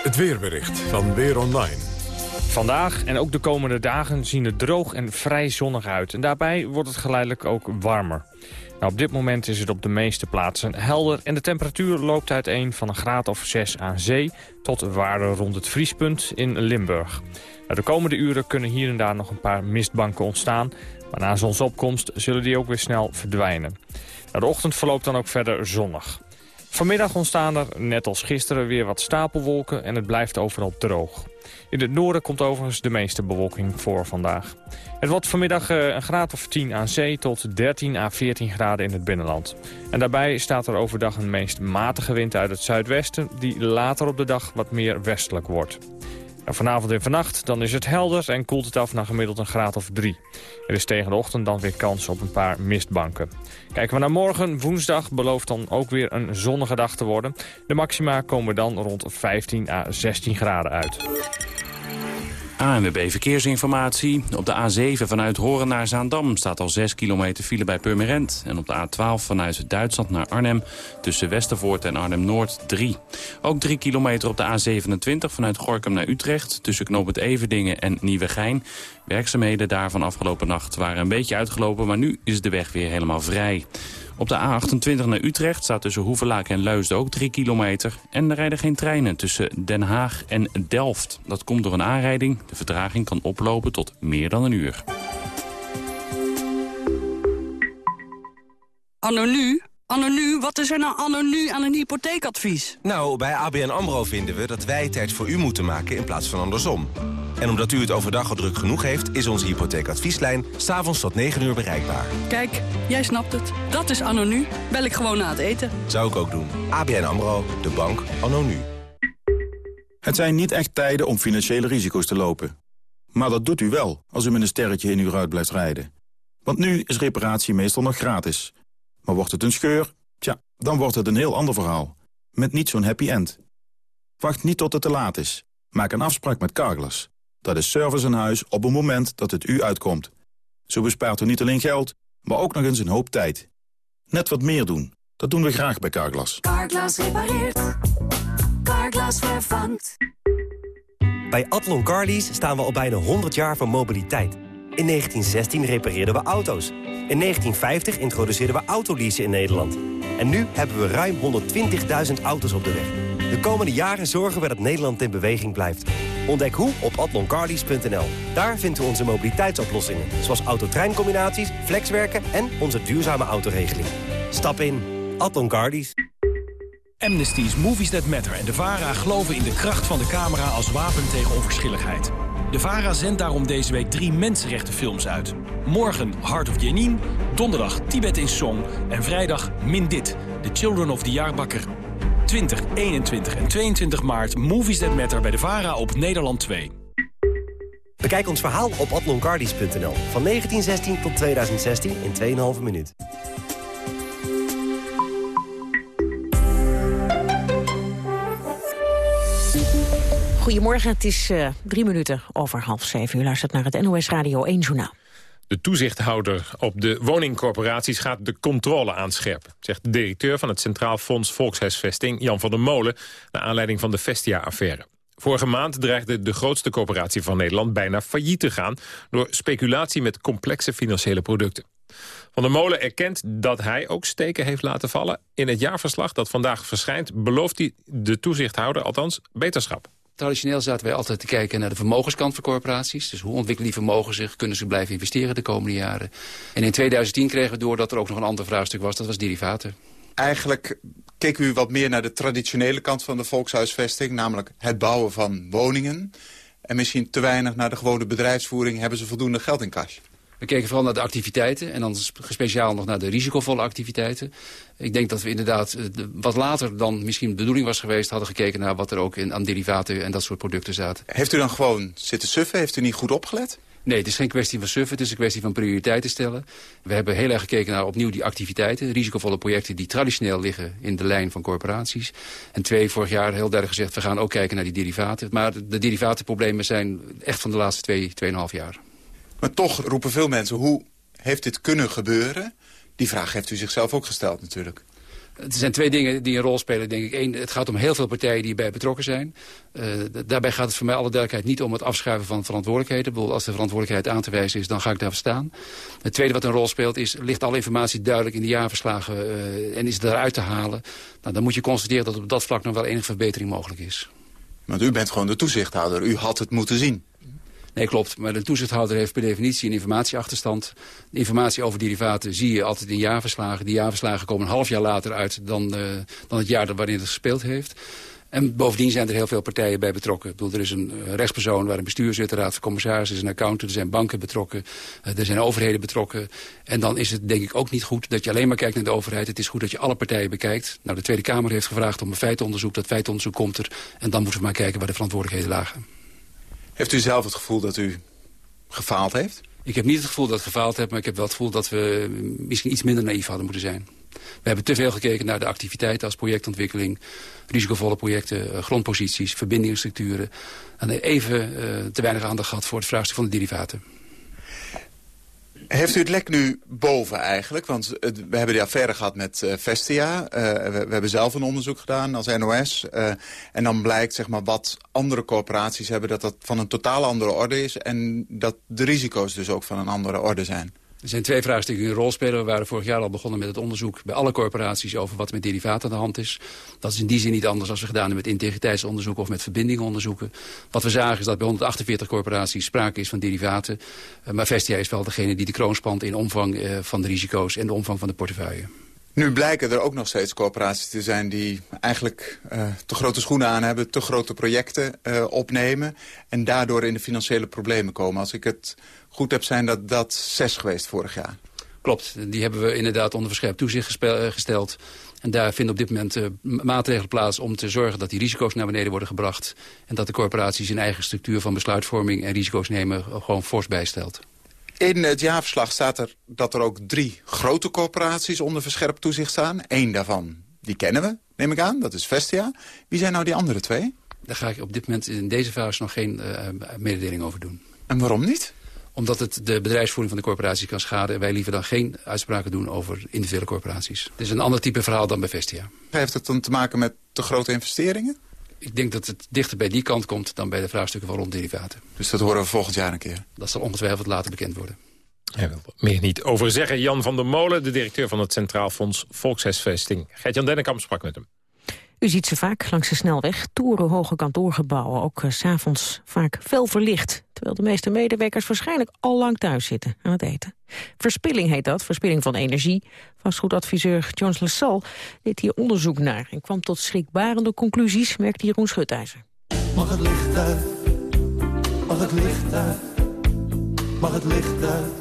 [SPEAKER 3] Het weerbericht van Weer Online.
[SPEAKER 35] Vandaag en ook de komende dagen zien het droog en vrij zonnig uit. En daarbij wordt het geleidelijk ook warmer. Nou, op dit moment is het op de meeste plaatsen helder... en de temperatuur loopt uiteen van een graad of 6 aan zee... tot waarde rond het vriespunt in Limburg. Nou, de komende uren kunnen hier en daar nog een paar mistbanken ontstaan... maar na zonsopkomst zullen die ook weer snel verdwijnen. Nou, de ochtend verloopt dan ook verder zonnig. Vanmiddag ontstaan er, net als gisteren, weer wat stapelwolken... en het blijft overal droog. In het noorden komt overigens de meeste bewolking voor vandaag. Het wordt vanmiddag eh, een graad of 10 aan zee tot 13 à 14 graden in het binnenland. En daarbij staat er overdag een meest matige wind uit het zuidwesten... die later op de dag wat meer westelijk wordt. En vanavond en vannacht dan is het helder en koelt het af naar gemiddeld een graad of 3. Er is tegen de ochtend dan weer kans op een paar mistbanken. Kijken we naar morgen, woensdag belooft dan ook weer een zonnige dag te worden. De maxima komen dan rond 15 à 16 graden uit.
[SPEAKER 36] ANWB Verkeersinformatie. Op de A7 vanuit Horen naar Zaandam staat al 6 kilometer file bij Purmerend. En op de A12 vanuit Duitsland naar Arnhem tussen Westervoort en Arnhem-Noord 3. Ook 3 kilometer op de A27 vanuit Gorkum naar Utrecht tussen knooppunt Everdingen en Nieuwegein. Werkzaamheden daarvan afgelopen nacht waren een beetje uitgelopen, maar nu is de weg weer helemaal vrij. Op de A28 naar Utrecht staat tussen Hoevelaak en Leusden ook 3 kilometer. En er rijden geen treinen tussen Den Haag en Delft. Dat komt door een aanrijding. De vertraging kan oplopen tot meer dan een uur.
[SPEAKER 37] Anno nu? Anno nu? Wat is er nou anno nu aan een hypotheekadvies?
[SPEAKER 38] Nou, bij ABN AMRO vinden we dat wij tijd voor u moeten maken in plaats van andersom. En omdat u het overdag al druk genoeg heeft... is onze hypotheekadvieslijn s'avonds tot 9 uur bereikbaar.
[SPEAKER 37] Kijk, jij snapt het. Dat is anno nu. Bel ik gewoon na het eten.
[SPEAKER 38] Zou ik ook doen. ABN AMRO, de bank anno nu.
[SPEAKER 39] Het zijn niet echt tijden om financiële risico's te lopen. Maar dat doet u wel als u met een sterretje in uw ruit blijft rijden. Want nu is reparatie meestal nog gratis. Maar wordt het een scheur? Tja, dan wordt het een heel ander verhaal. Met niet zo'n happy end. Wacht niet tot het te laat is. Maak een afspraak met Carglass. Dat is service in huis op het moment dat het u uitkomt. Zo bespaart u niet alleen geld, maar ook nog eens een hoop tijd. Net wat meer doen. Dat doen we graag bij Carglass.
[SPEAKER 40] Carglass repareert. Carglass vervangt.
[SPEAKER 41] Bij Atlon Carlies staan we al bijna 100 jaar van mobiliteit. In 1916 repareerden we auto's. In 1950 introduceerden we autoleasen in Nederland. En nu hebben we ruim 120.000 auto's op de weg. De komende jaren zorgen we dat Nederland in beweging blijft. Ontdek hoe op atloncarlies.nl. Daar vinden we onze mobiliteitsoplossingen. Zoals autotreincombinaties, flexwerken en onze duurzame autoregeling. Stap in. Atlon Carlies.
[SPEAKER 42] Amnesty's Movies That Matter en de VARA geloven in de kracht van de camera als wapen tegen onverschilligheid. De VARA zendt daarom deze week drie mensenrechtenfilms uit. Morgen Heart of Jenin, donderdag Tibet in Song en vrijdag Mindit, The Children of the Jaarbakker. 20, 21 en 22 maart Movies That Matter bij de VARA op Nederland 2.
[SPEAKER 41] Bekijk ons verhaal op atloncardies.nl. Van 1916 tot 2016 in 2,5 minuut.
[SPEAKER 5] Goedemorgen, het is uh, drie minuten over half zeven. U luistert naar het NOS Radio 1 Journaal.
[SPEAKER 4] De toezichthouder op de woningcorporaties gaat de controle aanscherpen... zegt de directeur van het Centraal Fonds Volkshuisvesting Jan van der Molen... naar aanleiding van de Vestia-affaire. Vorige maand dreigde de grootste corporatie van Nederland bijna failliet te gaan... door speculatie met complexe financiële producten. Van der Molen erkent dat hij ook steken heeft laten vallen. In het jaarverslag dat vandaag verschijnt belooft hij de toezichthouder althans beterschap.
[SPEAKER 43] Traditioneel zaten wij altijd te kijken naar de vermogenskant van corporaties. Dus hoe ontwikkelen die vermogen zich? Kunnen ze blijven investeren de komende jaren? En in 2010 kregen we door dat er ook nog een ander vraagstuk was. Dat was derivaten.
[SPEAKER 44] Eigenlijk keek u wat meer naar de traditionele kant van de volkshuisvesting. Namelijk het bouwen van woningen. En misschien te weinig naar de gewone bedrijfsvoering. Hebben ze voldoende geld in kas?
[SPEAKER 43] We keken vooral naar de activiteiten en dan speciaal nog naar de risicovolle activiteiten. Ik denk dat we inderdaad eh, wat later dan misschien de bedoeling was geweest... hadden gekeken naar wat er ook in, aan derivaten en dat soort producten zaten.
[SPEAKER 44] Heeft u dan gewoon zitten suffen? Heeft u niet goed opgelet?
[SPEAKER 43] Nee, het is geen kwestie van suffen, het is een kwestie van prioriteiten stellen. We hebben heel erg gekeken naar opnieuw die activiteiten. Risicovolle projecten die traditioneel liggen in de lijn van corporaties. En twee, vorig jaar heel duidelijk gezegd, we gaan ook kijken naar die derivaten. Maar de derivatenproblemen zijn echt van de laatste twee, tweeënhalf jaar.
[SPEAKER 25] Maar toch roepen veel mensen, hoe heeft dit kunnen gebeuren? Die vraag heeft u zichzelf ook gesteld natuurlijk.
[SPEAKER 43] Er zijn twee dingen die een rol spelen, denk ik. Eén, het gaat om heel veel partijen die bij betrokken zijn. Uh, daarbij gaat het voor mij alle duidelijkheid niet om het afschuiven van verantwoordelijkheden. Bedoel, als de verantwoordelijkheid aan te wijzen is, dan ga ik daar staan. Het tweede wat een rol speelt is, ligt alle informatie duidelijk in de jaarverslagen uh, en is het daaruit te halen? Nou, dan moet je constateren dat op dat vlak nog wel enige verbetering mogelijk is.
[SPEAKER 25] Want u bent gewoon de toezichthouder. U had het moeten zien.
[SPEAKER 43] Nee, klopt. Maar de toezichthouder heeft per definitie een informatieachterstand. De informatie over derivaten zie je altijd in jaarverslagen. Die jaarverslagen komen een half jaar later uit dan, uh, dan het jaar waarin het gespeeld heeft. En bovendien zijn er heel veel partijen bij betrokken. Ik bedoel, er is een uh, rechtspersoon waar een bestuur zit, een raad van commissarissen, is een accountant, er zijn banken betrokken, uh, er zijn overheden betrokken. En dan is het denk ik ook niet goed dat je alleen maar kijkt naar de overheid. Het is goed dat je alle partijen bekijkt. Nou, de Tweede Kamer heeft gevraagd om een feitenonderzoek. Dat feitenonderzoek komt er. En dan moeten we maar kijken waar de verantwoordelijkheden lagen.
[SPEAKER 25] Heeft u zelf het gevoel dat u gefaald heeft?
[SPEAKER 43] Ik heb niet het gevoel dat ik gefaald heb, maar ik heb wel het gevoel dat we misschien iets minder naïef hadden moeten zijn. We hebben te veel gekeken naar de activiteiten als projectontwikkeling, risicovolle projecten, grondposities, verbindingsstructuren. En even uh, te weinig aandacht gehad voor het vraagstuk van de derivaten.
[SPEAKER 25] Heeft u het lek nu boven eigenlijk? Want we hebben die affaire gehad met uh, Vestia. Uh, we, hebben zelf een onderzoek gedaan als NOS. Uh, en dan blijkt zeg maar, wat andere corporaties hebben... dat dat van een totaal andere orde is... en dat de risico's dus ook van een andere orde zijn.
[SPEAKER 43] Er zijn twee vraagstukken die een rol spelen. We waren vorig jaar al begonnen met het onderzoek bij alle corporaties over wat met derivaten aan de hand is. Dat is in die zin niet anders als we gedaan hebben met integriteitsonderzoeken of met verbindingonderzoeken. Wat we zagen is dat bij 148 corporaties sprake is van derivaten. Maar Vestia is wel degene die de kroon spant in omvang van de risico's en de omvang van de portefeuille.
[SPEAKER 25] Nu blijken er ook nog steeds corporaties te zijn die eigenlijk uh, te grote schoenen aan hebben, te grote projecten opnemen en daardoor in de financiële problemen komen. Als ik het goed heb, zijn dat, dat zes geweest vorig jaar.
[SPEAKER 43] Klopt, die hebben we inderdaad onder verscherpt toezicht gesteld. En daar vinden op dit moment uh, maatregelen plaats om te zorgen dat die risico's naar beneden worden gebracht. En dat de corporaties hun eigen structuur van besluitvorming en risico's nemen gewoon fors bijstelt.
[SPEAKER 25] In het jaarverslag staat er dat er ook drie grote corporaties onder verscherpt toezicht staan. Eén daarvan, die kennen we, neem ik aan, dat is Vestia. Wie zijn nou die andere twee?
[SPEAKER 43] Daar ga ik op dit moment in deze fase nog geen uh, mededeling over doen.
[SPEAKER 25] En waarom niet?
[SPEAKER 43] Omdat het de bedrijfsvoering van de corporaties kan schaden... en wij liever dan geen uitspraken doen over individuele corporaties. Het is een ander type verhaal dan bij Vestia.
[SPEAKER 25] Heeft het dan te maken met te grote investeringen?
[SPEAKER 43] Ik denk dat het dichter bij die kant komt dan bij de vraagstukken van rond derivaten.
[SPEAKER 25] Dus dat horen we volgend jaar een keer?
[SPEAKER 43] Dat zal ongetwijfeld later bekend worden.
[SPEAKER 4] Hij wil er meer niet over zeggen. Jan van der Molen, de directeur van het Centraal Fonds Volkshuisvesting. Gert-Jan Dennekamp sprak met hem.
[SPEAKER 5] U ziet ze vaak langs de snelweg, torenhoge kantoorgebouwen, ook s s'avonds vaak fel verlicht. Terwijl de meeste medewerkers waarschijnlijk al lang thuis zitten aan het eten. Verspilling heet dat, verspilling van energie. Vastgoedadviseur Jones Lasalle deed hier onderzoek naar... en kwam tot schrikbarende conclusies, merkte Jeroen Schutijzer.
[SPEAKER 45] Mag het licht uit, mag het licht uit, mag het licht uit.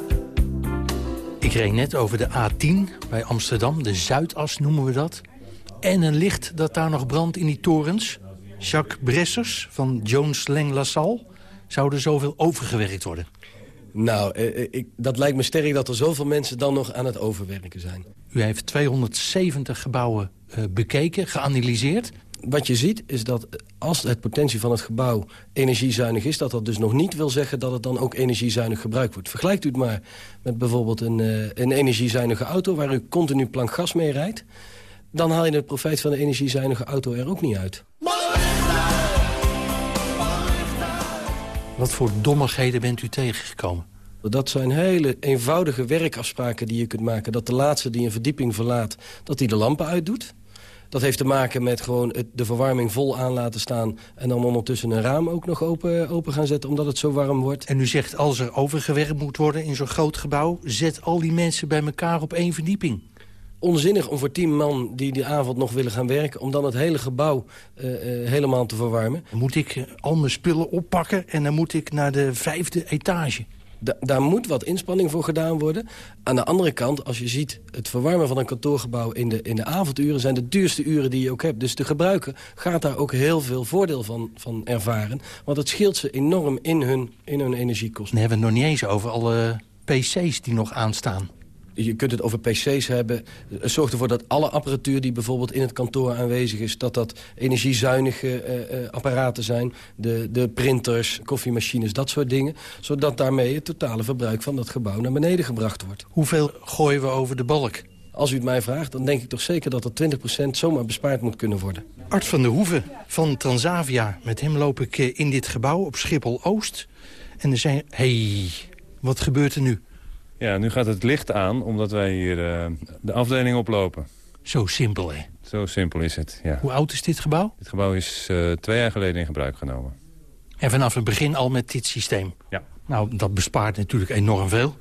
[SPEAKER 46] Ik reed net over de A10 bij Amsterdam, de Zuidas noemen we dat. En een licht dat daar nog brandt in die torens. Jacques Bressers van Jones Lang LaSalle. Zou er zoveel overgewerkt worden?
[SPEAKER 47] Nou, eh, ik, dat lijkt me sterk dat er zoveel mensen dan nog aan het overwerken zijn.
[SPEAKER 46] U heeft 270 gebouwen uh, bekeken, geanalyseerd.
[SPEAKER 47] Wat je ziet is dat als het potentie van het gebouw energiezuinig is... dat dat dus nog niet wil zeggen dat het dan ook energiezuinig gebruikt wordt. Vergelijkt u het maar met bijvoorbeeld een, een energiezuinige auto... waar u continu plank gas mee rijdt dan haal je het profijt van de energiezuinige auto er ook niet uit.
[SPEAKER 46] Wat voor dommigheden bent u tegengekomen?
[SPEAKER 47] Dat zijn hele eenvoudige werkafspraken die je kunt maken. Dat de laatste die een verdieping verlaat, dat die de lampen uitdoet. Dat heeft te maken met gewoon het, de verwarming vol aan laten staan... en dan ondertussen een raam ook nog open, open gaan zetten omdat het zo warm wordt.
[SPEAKER 46] En u zegt als er overgewerkt moet worden in zo'n groot gebouw... zet al die mensen bij elkaar op één verdieping
[SPEAKER 47] onzinnig om voor tien man die die avond nog willen gaan werken... om dan het hele gebouw uh, uh, helemaal te verwarmen.
[SPEAKER 46] Moet ik al mijn spullen oppakken en dan moet ik naar de vijfde etage?
[SPEAKER 47] Da daar moet wat inspanning voor gedaan worden. Aan de andere kant, als je ziet... het verwarmen van een kantoorgebouw in de, in de avonduren... zijn de duurste uren die je ook hebt. Dus de gebruiker gaat daar ook heel veel voordeel van, van ervaren. Want het scheelt ze enorm in hun, in hun energiekosten.
[SPEAKER 46] Dan hebben we het nog niet eens over alle PC's die nog aanstaan.
[SPEAKER 47] Je kunt het over pc's hebben. Zorg ervoor dat alle apparatuur die bijvoorbeeld in het kantoor aanwezig is... dat dat energiezuinige uh, uh, apparaten zijn. De, de printers, koffiemachines, dat soort dingen. Zodat daarmee het totale verbruik van dat gebouw naar beneden gebracht wordt.
[SPEAKER 46] Hoeveel gooien we over de balk?
[SPEAKER 47] Als u het mij vraagt, dan denk ik toch zeker dat er 20% zomaar bespaard moet kunnen worden.
[SPEAKER 46] Art van der Hoeven van Transavia. Met hem loop ik in dit gebouw op Schiphol-Oost. En er zijn... hey, wat gebeurt er nu?
[SPEAKER 48] Ja, nu gaat het licht aan omdat wij hier uh, de afdeling oplopen.
[SPEAKER 46] Zo simpel, hè?
[SPEAKER 48] Zo simpel is het, ja.
[SPEAKER 46] Hoe oud is dit gebouw?
[SPEAKER 48] Dit gebouw is uh, twee jaar geleden in gebruik genomen.
[SPEAKER 46] En vanaf het begin al met dit systeem?
[SPEAKER 48] Ja.
[SPEAKER 46] Nou, dat bespaart natuurlijk enorm veel.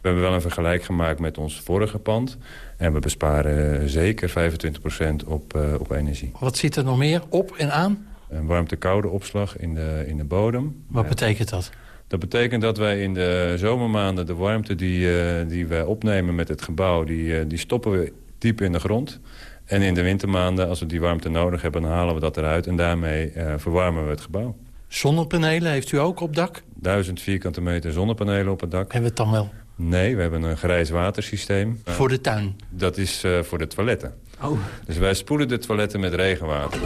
[SPEAKER 48] We hebben wel een vergelijk gemaakt met ons vorige pand. En we besparen zeker 25% op, uh, op energie.
[SPEAKER 46] Wat zit er nog meer op en aan?
[SPEAKER 48] Een warmte-koude opslag in de, in de bodem.
[SPEAKER 46] Wat betekent dat?
[SPEAKER 48] Dat betekent dat wij in de zomermaanden de warmte die, uh, die wij opnemen met het gebouw... Die, uh, die stoppen we diep in de grond. En in de wintermaanden, als we die warmte nodig hebben, dan halen we dat eruit. En daarmee uh, verwarmen we het gebouw.
[SPEAKER 46] Zonnepanelen heeft u ook op dak?
[SPEAKER 48] Duizend vierkante meter zonnepanelen op het dak.
[SPEAKER 46] Hebben we het dan wel?
[SPEAKER 48] Nee, we hebben een grijs watersysteem.
[SPEAKER 46] Voor de tuin?
[SPEAKER 48] Dat is voor de toiletten.
[SPEAKER 46] Oh.
[SPEAKER 48] Dus wij spoelen de toiletten met regenwater.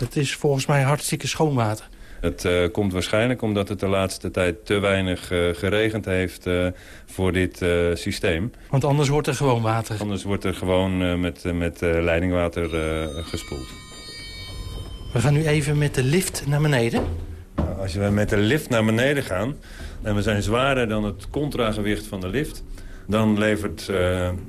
[SPEAKER 46] Het is volgens mij hartstikke schoon water.
[SPEAKER 48] Het uh, komt waarschijnlijk omdat het de laatste tijd te weinig uh, geregend heeft uh, voor dit systeem.
[SPEAKER 46] Want anders wordt er gewoon water?
[SPEAKER 48] Anders wordt er gewoon met, met leidingwater gespoeld.
[SPEAKER 46] We gaan nu even met de lift naar beneden.
[SPEAKER 48] Nou, als we met de lift naar beneden gaan en we zijn zwaarder dan het contragewicht van de lift... dan levert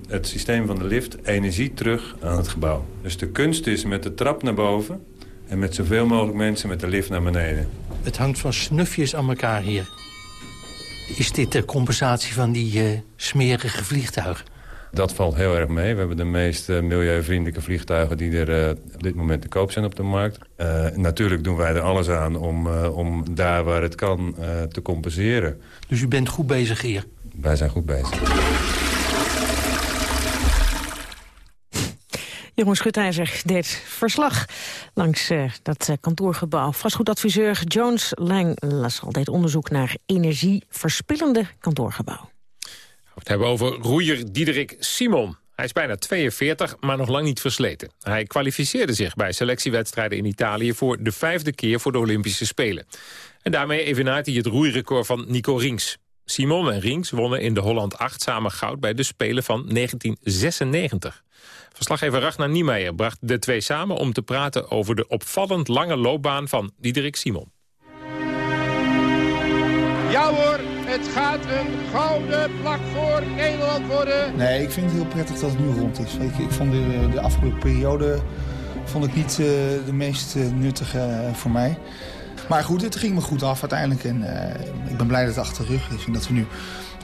[SPEAKER 48] het systeem van de lift energie terug aan het gebouw. Dus de kunst is met de trap naar boven en met zoveel mogelijk mensen met de lift naar beneden.
[SPEAKER 46] Het hangt van snufjes aan elkaar hier. Is dit de compensatie van die uh, smerige vliegtuigen?
[SPEAKER 48] Dat valt heel erg mee. We hebben de meest uh, milieuvriendelijke vliegtuigen die er uh, op dit moment te koop zijn op de markt. natuurlijk doen wij er alles aan om, om daar waar het kan te compenseren.
[SPEAKER 46] Dus u bent goed bezig hier?
[SPEAKER 48] Wij zijn goed bezig.
[SPEAKER 5] Jeroen Schutijzer deed verslag langs uh, dat uh, kantoorgebouw. Vastgoedadviseur Jones Lang Lassal deed onderzoek naar energieverspillende kantoorgebouw.
[SPEAKER 4] We het hebben over roeier Diederik Simon. Hij is bijna 42, maar nog lang niet versleten. Hij kwalificeerde zich bij selectiewedstrijden in Italië... voor de vijfde keer voor de Olympische Spelen. En daarmee evenaart hij het roeirecord van Nico Rings. Simon en Rings wonnen in de Holland 8 samen goud... bij de Spelen van 1996. Verslaggever Ragnar Niemeyer bracht de twee samen om te praten over de opvallend lange loopbaan van Diederik Simon.
[SPEAKER 49] Ja hoor, het gaat een gouden plak voor Nederland worden.
[SPEAKER 50] Nee, ik vind het heel prettig dat het nu rond is. Ik, ik vond de, de afgelopen periode vond ik niet uh, de meest uh, nuttige uh, voor mij. Maar goed, het ging me goed af uiteindelijk. En ik ben blij dat het achter de rug is. En dat we nu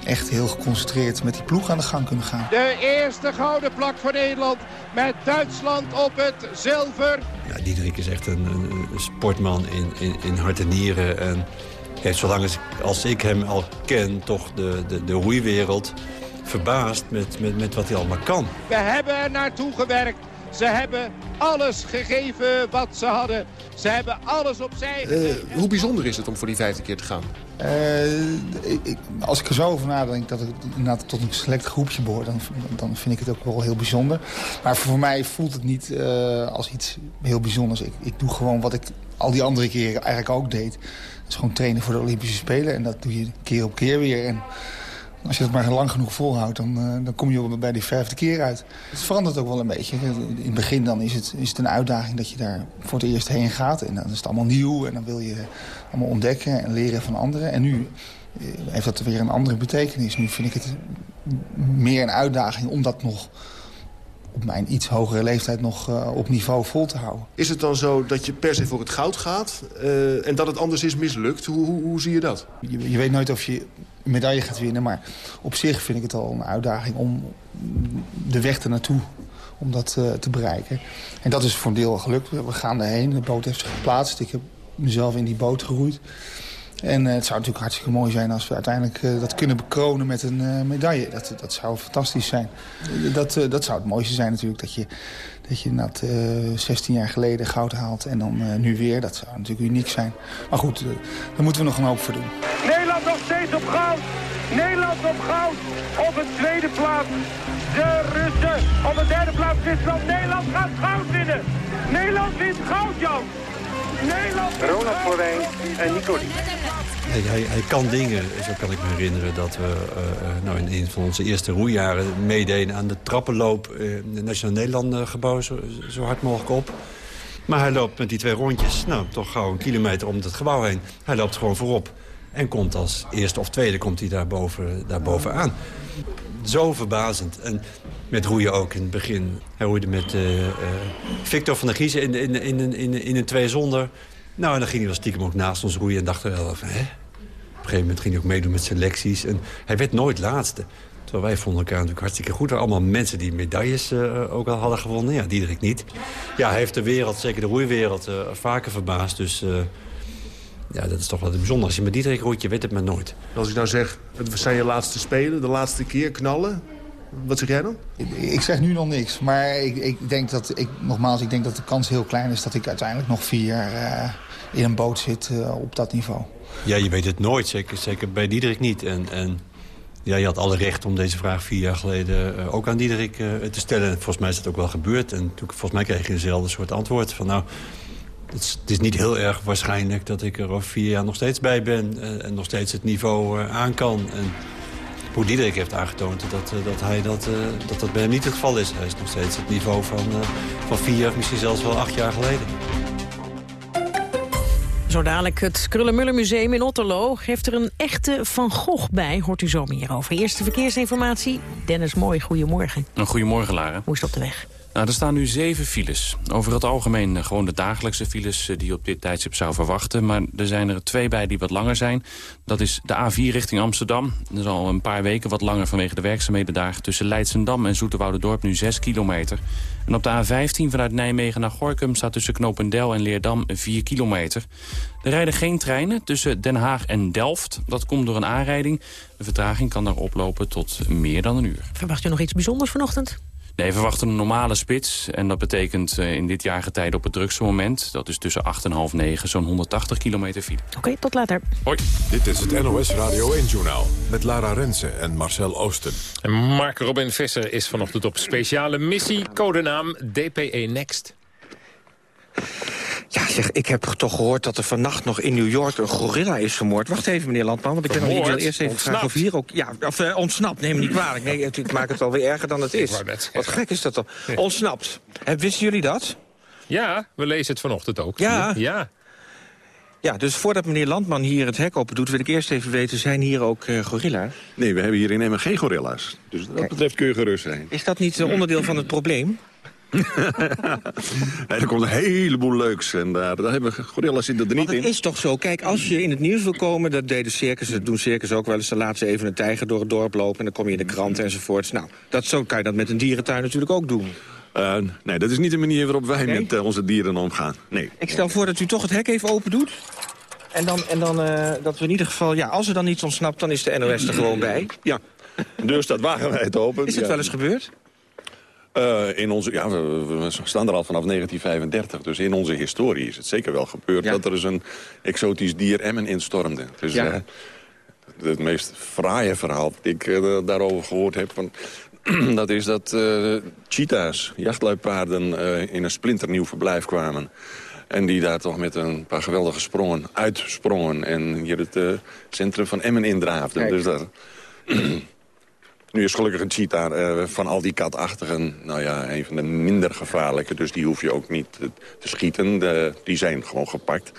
[SPEAKER 50] echt heel geconcentreerd met die ploeg aan de gang kunnen gaan.
[SPEAKER 49] De eerste gouden plak voor Nederland met Duitsland op het zilver.
[SPEAKER 51] Ja, Diederik is echt een, een sportman in, in, in hart en nieren. En heeft zolang als ik, als ik hem al ken toch de, de, de roeiwereld verbaasd met, met, met wat hij allemaal kan.
[SPEAKER 49] We hebben er naartoe gewerkt. Ze hebben alles gegeven wat ze hadden. Ze hebben alles opzij
[SPEAKER 52] uh, Hoe bijzonder is het om voor die vijfde keer te gaan?
[SPEAKER 50] Uh, ik, als ik er zo over nadenk dat ik inderdaad tot een select groepje behoor... Dan, dan vind ik het ook wel heel bijzonder. Maar voor mij voelt het niet uh, als iets heel bijzonders. Ik, ik doe gewoon wat ik al die andere keren eigenlijk ook deed. Dat is gewoon trainen voor de Olympische Spelen. En dat doe je keer op keer weer. En als je het maar lang genoeg volhoudt, dan, uh, dan kom je bij die vijfde keer uit. Het verandert ook wel een beetje. In het begin dan is, het, is het een uitdaging dat je daar voor het eerst heen gaat. En dan is het allemaal nieuw en dan wil je allemaal ontdekken en leren van anderen. En nu heeft dat weer een andere betekenis. Nu vind ik het meer een uitdaging om dat nog op mijn iets hogere leeftijd nog uh, op niveau vol te houden.
[SPEAKER 52] Is het dan zo dat je per se voor het goud gaat uh, en dat het anders is mislukt? Hoe, hoe, hoe zie je dat?
[SPEAKER 50] Je, je weet nooit of je een medaille gaat winnen, maar op zich vind ik het al een uitdaging om de weg ernaartoe om dat uh, te bereiken. En dat is voor een deel gelukt. We gaan erheen, de boot heeft zich geplaatst. Ik heb mezelf in die boot geroeid. En eh, het zou natuurlijk hartstikke mooi zijn als we uiteindelijk eh, dat kunnen bekronen met een eh, medaille. Dat, dat zou fantastisch zijn. Dat, dat zou het mooiste zijn natuurlijk, dat je, dat je eh 16 jaar geleden goud haalt en dan nu weer. Dat zou natuurlijk uniek zijn. Maar goed, eh, daar moeten we nog een hoop voor doen.
[SPEAKER 49] Nederland nog steeds op goud. Nederland op goud. Op een tweede plaats. De Russen. Op een derde plaats Zwitserland. Nederland gaat goud winnen. Nederland wint goud, Jan.
[SPEAKER 53] Ronald Florijn en Nico
[SPEAKER 51] Hij, hij, kan dingen, zo kan ik me herinneren... dat we eh, eh, nou, in een van onze eerste roeijaren meededen aan de trappenloop... eh, in het Nationaal Nederland gebouw zo, hard mogelijk op. Maar hij loopt met die twee rondjes, nou, toch gauw een kilometer om het gebouw heen. Hij loopt gewoon voorop. En komt als eerste of tweede komt hij daar, boven, daar bovenaan. Zo verbazend. En met roeien ook in het begin. Hij roeide met eh, eh, Victor van der Giezen in, in, in, in, in een twee zonder. Nou, en dan ging hij wel stiekem ook naast ons roeien en dachten we wel van, hè? Op een gegeven moment ging hij ook meedoen met selecties. En hij werd nooit laatste. Terwijl wij vonden elkaar natuurlijk hartstikke goed. Er allemaal mensen die medailles eh, ook al hadden gewonnen. Ja, Diederik niet. Ja, hij heeft de wereld, zeker de roeiwereld, vaker verbaasd. Dus ja, dat is toch wel bijzonder. Als je met Diederik roeit, je weet het maar nooit.
[SPEAKER 54] Als ik nou zeg, het zijn je laatste spelen, de laatste keer knallen. Wat zeg jij dan?
[SPEAKER 50] Ik, ik zeg nu nog niks, maar ik, ik denk dat, ik, nogmaals, ik denk dat de kans heel klein is... dat ik uiteindelijk nog vier jaar eh, in een boot zit eh, op dat niveau.
[SPEAKER 51] Ja, je weet het nooit. Zeker, zeker bij Diederik niet. En, en ja, je had alle recht om deze vraag vier jaar geleden eh, ook aan Diederik te stellen. En volgens mij is dat ook wel gebeurd. En toen, volgens mij kreeg je eenzelfde soort antwoord. Van nou, het is, het is niet heel erg waarschijnlijk dat ik er over vier jaar nog steeds bij ben. eh, en nog steeds het niveau eh, aan kan. En hoe Diederik heeft aangetoond dat, eh, dat, hij dat, eh, dat dat bij hem niet het geval is. Hij is nog steeds het niveau van, eh, van vier, misschien zelfs wel acht jaar geleden.
[SPEAKER 5] Zo dadelijk het Krullenmuller Museum in Otterlo geeft er een echte Van Gogh bij. Hoort u zo meer over. Eerste verkeersinformatie. Dennis Mooi, goedemorgen.
[SPEAKER 36] Een goedemorgen, Lara.
[SPEAKER 5] Hoe is het op de weg?
[SPEAKER 36] Nou, er staan nu zeven files. Over het algemeen eh, gewoon de dagelijkse files eh, die je op dit tijdstip zou verwachten. Maar er zijn er twee bij die wat langer zijn. Dat is de A4 richting Amsterdam. Dat is al een paar weken wat langer vanwege de werkzaamheden daar. Tussen Leidsendam en Zoeterwoudendorp nu 6 kilometer. En op de A15 vanuit Nijmegen naar Gorkum staat tussen Knopendel en Leerdam 4 kilometer. Er rijden geen treinen tussen Den Haag en Delft. Dat komt door een aanrijding. De vertraging kan daar oplopen tot meer dan een uur.
[SPEAKER 5] Verwacht u nog iets bijzonders vanochtend?
[SPEAKER 36] Nee, we verwachten een normale spits. En dat betekent eh, in dit jaargetijde op het drukste moment... dat is tussen 8 en half 9 zo'n 180 kilometer file.
[SPEAKER 5] Oké, tot later.
[SPEAKER 36] Hoi.
[SPEAKER 3] Dit is het NOS Radio 1-journaal met Lara Rensen en Marcel Oosten.
[SPEAKER 4] En Mark Robin Visser is vanochtend op speciale missie. Codenaam DPE Next.
[SPEAKER 16] Ja, zeg, ik heb toch gehoord dat er vannacht nog in New York een gorilla is vermoord. Wacht even, meneer Landman, want ik, ben nog wil eerst even
[SPEAKER 4] Ontsnapt?
[SPEAKER 16] vragen of hier ook... Ja, of eh, ontsnapt, neem me niet kwalijk. Nee, ik maak het alweer erger dan het is. Wat gek is dat dan? Ontsnapt. Eh, wisten jullie dat?
[SPEAKER 4] Ja, we lezen het vanochtend ook.
[SPEAKER 16] Ja.
[SPEAKER 4] Ja.
[SPEAKER 16] Ja, dus voordat meneer Landman hier het hek open doet... wil ik eerst even weten, zijn hier ook eh, gorilla's?
[SPEAKER 55] Nee, we hebben hier in Emmen geen gorilla's. Dus wat dat betreft kun je gerust zijn.
[SPEAKER 16] Is dat niet eh, onderdeel van het probleem?
[SPEAKER 55] Nee, er komt een heleboel leuks. En daar, daar hebben we gorilla's zitten er niet
[SPEAKER 16] Want het
[SPEAKER 55] in.
[SPEAKER 16] is toch zo, kijk, als je in het nieuws wil komen... dat deden circus, dat doen circus ook wel eens... dan laten ze even een tijger door het dorp lopen... en dan kom je in de krant enzovoorts. Nou, dat, zo kan je dat met een dierentuin natuurlijk ook doen.
[SPEAKER 55] Eh, nee, dat is niet de manier waarop wij met eh, onze dieren omgaan. Nee.
[SPEAKER 16] Ik stel voor dat u toch het hek even open doet. En dan, en dan eh, dat we in ieder geval, ja, als er dan iets ontsnapt... dan is de NOS er gewoon bij.
[SPEAKER 55] Ja, de deur staat wagenwijd open.
[SPEAKER 16] Is het
[SPEAKER 55] Ja.
[SPEAKER 16] wel eens gebeurd?
[SPEAKER 55] Eh, in onze, ja, we, we staan er al vanaf 1935, dus in onze historie is het zeker wel gebeurd... dat er eens een exotisch dier Emmen instormde. Dus,
[SPEAKER 16] Ja.
[SPEAKER 55] eh, het meest fraaie verhaal dat ik eh, daarover gehoord heb... Van, dat is dat cheetahs, jachtluipaarden, in een splinternieuw verblijf kwamen. En die daar toch met een paar geweldige sprongen uitsprongen... en hier het centrum van Emmen indraafden. Dus dat... Nu is gelukkig een cheetah eh, van al die katachtigen, nou ja, een van de minder gevaarlijke. Dus die hoef je ook niet te, te schieten. De- die zijn gewoon gepakt.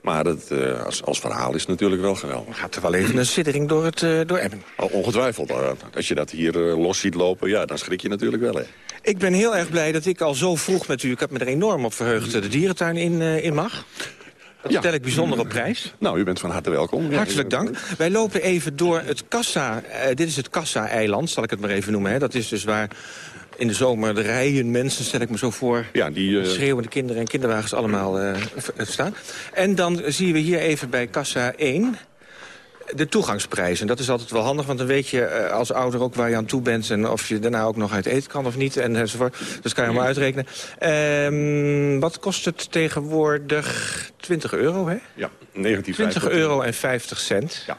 [SPEAKER 55] Maar het, eh, als, als verhaal is het natuurlijk wel geweldig.
[SPEAKER 16] Gaat er wel even een siddering door, het, eh, door Emmen.
[SPEAKER 55] Oh, Ongetwijfeld. als je dat hier los ziet lopen, ja, dan schrik je natuurlijk wel. Hè.
[SPEAKER 16] Ik ben heel erg blij dat ik al zo vroeg met u... ik heb me er enorm op verheugd, de dierentuin in, in mag. Dat stel ik bijzonder op prijs.
[SPEAKER 55] Nou, u bent van harte welkom.
[SPEAKER 16] Hartelijk dank. Wij lopen even door het Kassa. eh, dit is het Kassa-eiland, zal ik het maar even noemen. Hè. Dat is dus waar in de zomer de rijen mensen, stel ik me zo voor.
[SPEAKER 55] Ja, die... Uh...
[SPEAKER 16] Schreeuwende kinderen en kinderwagens allemaal uh, staan. En dan zien we hier even bij kassa 1 de toegangsprijs. En dat is altijd wel handig, want dan weet je uh, als ouder ook waar je aan toe bent... en of je daarna ook nog uit eten kan of niet, en enzovoort. Dus kan je maar uitrekenen. Um, wat kost het tegenwoordig? 20 euro, hè?
[SPEAKER 55] Ja, 1950.
[SPEAKER 16] 20 euro en 50 cent.
[SPEAKER 55] Ja.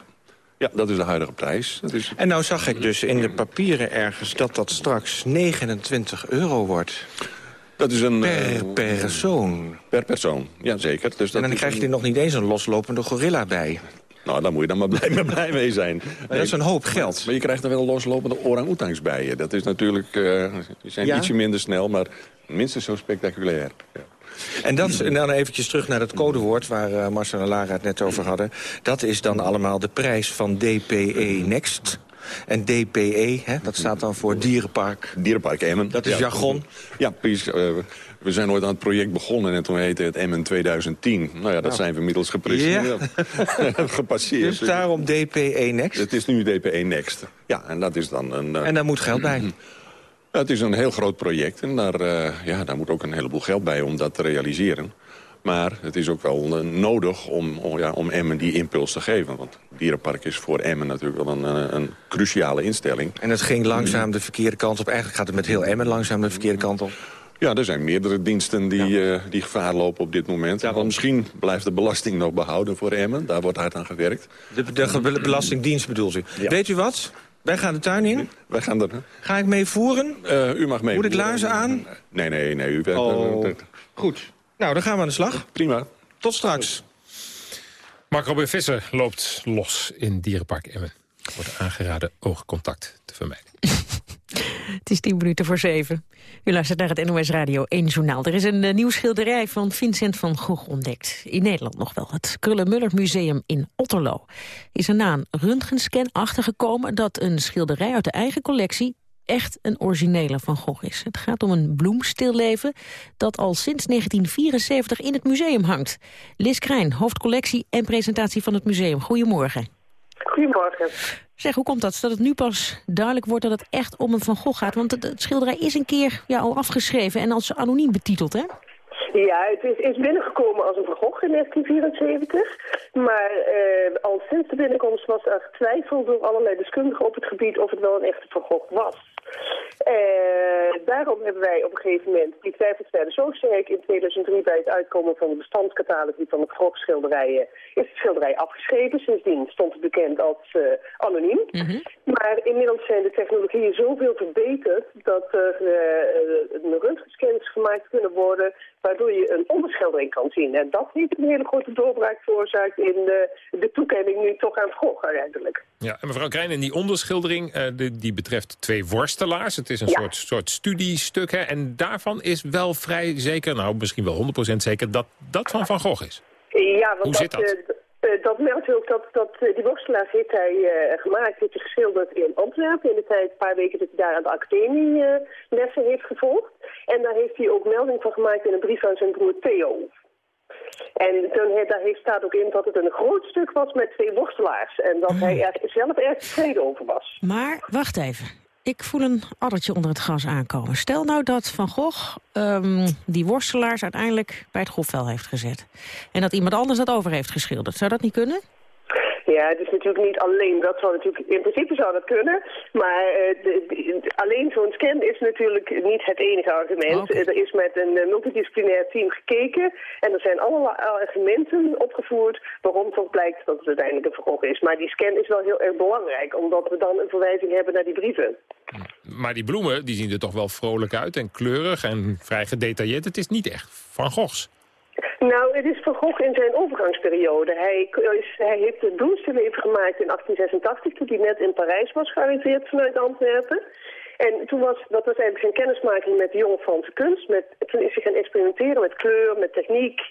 [SPEAKER 55] Ja, dat is de huidige prijs. Dat is...
[SPEAKER 16] En nou zag ik dus in de papieren ergens dat dat straks 29 euro wordt.
[SPEAKER 55] Dat is een...
[SPEAKER 16] Per persoon.
[SPEAKER 55] Per persoon, ja zeker. Dus
[SPEAKER 16] dat en dan krijg je er nog niet eens een loslopende gorilla bij.
[SPEAKER 55] Nou, daar moet je dan maar blij, blij mee zijn.
[SPEAKER 16] Maar dat is een hoop geld.
[SPEAKER 55] Maar je krijgt er wel loslopende orang-oetangs bij je. Dat is natuurlijk... Uh, die zijn ietsje minder snel, maar minstens zo spectaculair. Ja.
[SPEAKER 16] En, dat, en dan eventjes terug naar het codewoord waar uh, Marcel en Lara het net over hadden. Dat is dan allemaal de prijs van DPE Next. En DPE, hè, dat staat dan voor Dierenpark.
[SPEAKER 55] Dierenpark Emmen.
[SPEAKER 16] Dat is
[SPEAKER 55] ja.
[SPEAKER 16] jargon.
[SPEAKER 55] Ja, precies. Uh, we zijn ooit aan het project begonnen en toen heette het Emmen 2010. Nou ja, dat nou. zijn we inmiddels gepresenteerd. Gepasseerd.
[SPEAKER 16] Dus daarom DPE Next?
[SPEAKER 55] Het is nu DPE Next. Ja, en dat is dan een... Uh,
[SPEAKER 16] en daar moet geld bij?
[SPEAKER 55] Ja, het is een heel groot project en daar, uh, ja, daar moet ook een heleboel geld bij om dat te realiseren. Maar het is ook wel uh, nodig om, om, ja, om Emmen die impuls te geven. Want het dierenpark is voor Emmen natuurlijk wel een, een cruciale instelling.
[SPEAKER 16] En het ging langzaam de verkeerde kant op. Eigenlijk gaat het met heel Emmen langzaam de verkeerde kant op.
[SPEAKER 55] Ja, er zijn meerdere diensten die, ja. uh, die gevaar lopen op dit moment. Ja, want misschien blijft de belasting nog behouden voor Emmen. Daar wordt hard aan gewerkt.
[SPEAKER 16] De, de, de belastingdienst bedoelt u. Ja. Weet u wat? Wij gaan de tuin in.
[SPEAKER 55] Wij gaan er.
[SPEAKER 16] Ga ik mee voeren?
[SPEAKER 55] Uh, u mag mee.
[SPEAKER 16] Moet ik laarzen aan?
[SPEAKER 55] Nee, nee, nee. U bent,
[SPEAKER 16] oh, goed. Nou, dan gaan we aan de slag.
[SPEAKER 55] Prima.
[SPEAKER 16] Tot straks.
[SPEAKER 4] Mark Robin Visser loopt los in Dierenpark Emmen. Wordt aangeraden oogcontact te vermijden.
[SPEAKER 5] Het is tien minuten voor zeven. U luistert naar het NOS Radio 1 Journaal. Er is een uh, nieuw schilderij van Vincent van Gogh ontdekt. In Nederland nog wel. Het Krullenmuller Museum in Otterlo. Is er na een röntgenscan achtergekomen dat een schilderij uit de eigen collectie echt een originele van Gogh is. Het gaat om een bloemstilleven dat al sinds 1974 in het museum hangt. Liz Krijn, hoofdcollectie en presentatie van het museum. Goedemorgen.
[SPEAKER 56] Goedemorgen.
[SPEAKER 5] Zeg, hoe komt dat? Dat het nu pas duidelijk wordt dat het echt om een Van Gogh gaat? Want het, het schilderij is een keer ja, al afgeschreven en als anoniem betiteld, hè?
[SPEAKER 56] Ja, het is, is, binnengekomen als een Van Gogh in 1974. Maar eh, al sinds de binnenkomst was er twijfel door allerlei deskundigen op het gebied of het wel een echte Van Gogh was. Uh, daarom hebben wij op een gegeven moment, die twijfels werden zo sterk in 2003 bij het uitkomen van de bestandscatalogus van de Gogh schilderijen, is de schilderij afgeschreven. Sindsdien stond het bekend als uh, anoniem. Mm -hmm. Maar inmiddels zijn de technologieën zoveel verbeterd dat er uh, röntgenscans gemaakt kunnen worden waardoor je een onderschildering kan zien. En dat heeft een hele grote doorbraak veroorzaakt in de, de toekenning nu toch aan Gogh uiteindelijk.
[SPEAKER 4] Ja, en mevrouw Krijn, en die onderschildering uh, die, die betreft twee worstelaars. Het is een ja. soort, soort studiestuk, hè, en daarvan is wel vrij zeker, nou misschien wel 100% zeker, dat dat van Van Gogh is.
[SPEAKER 56] Ja, want
[SPEAKER 4] Hoe
[SPEAKER 56] dat,
[SPEAKER 4] zit dat?
[SPEAKER 56] Uh, dat meldt ook dat, dat uh, die worstelaars heeft hij uh, gemaakt, heeft hij geschilderd in Antwerpen. In de tijd, een paar weken dat hij daar aan de academie lessen heeft gevolgd. En daar heeft hij ook melding van gemaakt in een brief aan zijn broer Theo. En toen, daar heeft, staat ook in dat het een groot stuk was met twee worstelaars. En dat hij er zelf erg tevreden over was.
[SPEAKER 5] Maar, wacht even. Ik voel een addertje onder het gras aankomen. Stel nou dat Van Gogh um, die worstelaars uiteindelijk bij het grofvel heeft gezet. En dat iemand anders dat over heeft geschilderd. Zou dat niet kunnen?
[SPEAKER 56] Ja, het is natuurlijk niet alleen. Dat zou natuurlijk, in principe zou dat kunnen. Maar uh, de, de, alleen zo'n scan is natuurlijk niet het enige argument. Okay. Er is met een uh, multidisciplinair team gekeken. En er zijn allerlei argumenten opgevoerd waarom toch blijkt dat het uiteindelijk een verkocht is. Maar die scan is wel heel erg belangrijk. Omdat we dan een verwijzing hebben naar die brieven.
[SPEAKER 4] Maar die bloemen die zien er toch wel vrolijk uit en kleurig en vrij gedetailleerd. Het is niet echt Van Goghs.
[SPEAKER 56] Nou, het is Van Gogh in zijn overgangsperiode. Hij, hij heeft het bloemstilleven gemaakt in 1886, toen hij net in Parijs was gearriveerd vanuit Antwerpen. En toen was, dat was eigenlijk zijn kennismaking met de jonge Franse kunst. Met, toen is hij gaan experimenteren met kleur, met techniek,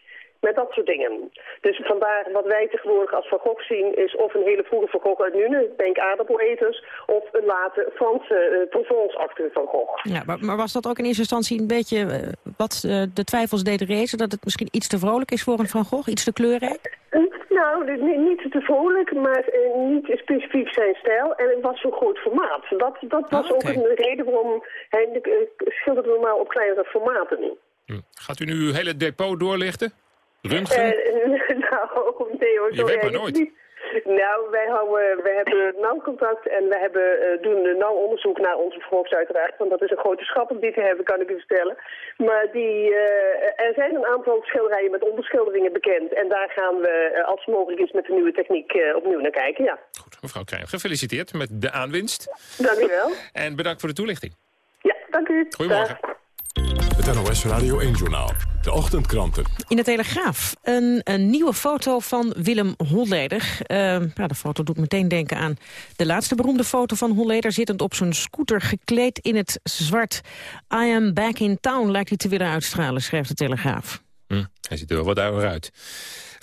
[SPEAKER 56] met dat soort dingen. Dus vandaar wat wij tegenwoordig als Van Gogh zien... is of een hele vroege Van Gogh uit Nune, denk aardappeleters... of een late Franse uh, Provence-achtige Van Gogh.
[SPEAKER 5] Ja, maar, maar, was dat ook in eerste instantie een beetje uh, wat uh, de twijfels deden rezen... dat het misschien iets te vrolijk is voor een Van Gogh, iets te kleurrijk?
[SPEAKER 56] Nou, dus niet, niet te vrolijk, maar uh, niet specifiek zijn stijl. En het was zo'n groot formaat. Dat, dat was
[SPEAKER 4] Ah,
[SPEAKER 56] ook een reden waarom hij uh, schilderde normaal op kleinere formaten nu.
[SPEAKER 4] Hm. Gaat u nu uw hele depot doorlichten? Röntgen?
[SPEAKER 56] Uh, nou, nee hoor,
[SPEAKER 4] Je weet maar nooit.
[SPEAKER 56] niet. Nou, wij, houden, wij hebben nauw contact en we hebben, uh, doen nauw onderzoek naar onze vogels uiteraard. Want dat is een grote schat om die te hebben, kan ik u vertellen. Maar die, uh, er zijn een aantal schilderijen met onderschilderingen bekend. En daar gaan we, uh, als het mogelijk is, met de nieuwe techniek opnieuw naar kijken, ja.
[SPEAKER 4] Goed, mevrouw Krijn, gefeliciteerd met de aanwinst.
[SPEAKER 56] Dank u wel.
[SPEAKER 4] En bedankt voor de toelichting.
[SPEAKER 56] Ja, dank u.
[SPEAKER 4] Goedemorgen.
[SPEAKER 57] Het NOS Radio 1-journaal. De ochtendkranten.
[SPEAKER 5] In de Telegraaf een, een nieuwe foto van Willem Holleder. Uh, nou, de foto doet meteen denken aan de laatste beroemde foto van Holleder... zittend op zijn scooter gekleed in het zwart. I am back in town lijkt hij te willen uitstralen, schrijft de Telegraaf.
[SPEAKER 4] Hm, hij ziet er wel wat ouder uit.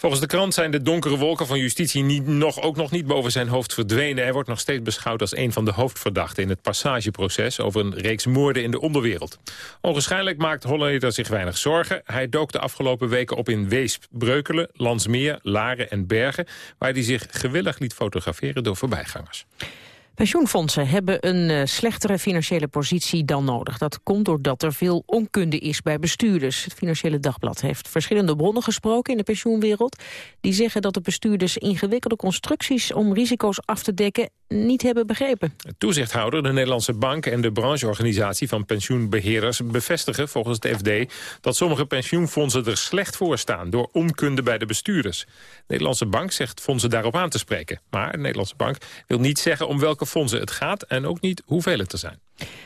[SPEAKER 4] Volgens de krant zijn de donkere wolken van justitie niet, nog, ook nog niet boven zijn hoofd verdwenen. Hij wordt nog steeds beschouwd als een van de hoofdverdachten in het passageproces over een reeks moorden in de onderwereld. Onwaarschijnlijk maakt Holleder zich weinig zorgen. Hij dook de afgelopen weken op in Weesp, Breukelen, Landsmeer, Laren en Bergen, waar hij zich gewillig liet fotograferen door voorbijgangers.
[SPEAKER 5] Pensioenfondsen hebben een uh, slechtere financiële positie dan nodig. Dat komt doordat er veel onkunde is bij bestuurders. Het Financiële Dagblad heeft verschillende bronnen gesproken in de pensioenwereld. Die zeggen dat de bestuurders ingewikkelde constructies om risico's af te dekken niet hebben begrepen.
[SPEAKER 4] De toezichthouder, de Nederlandse Bank en de brancheorganisatie van pensioenbeheerders bevestigen volgens het FD dat sommige pensioenfondsen er slecht voor staan door onkunde bij de bestuurders. De Nederlandse Bank zegt fondsen daarop aan te spreken. Maar de Nederlandse Bank wil niet zeggen om welke fondsen het gaat en ook niet hoeveel het er zijn.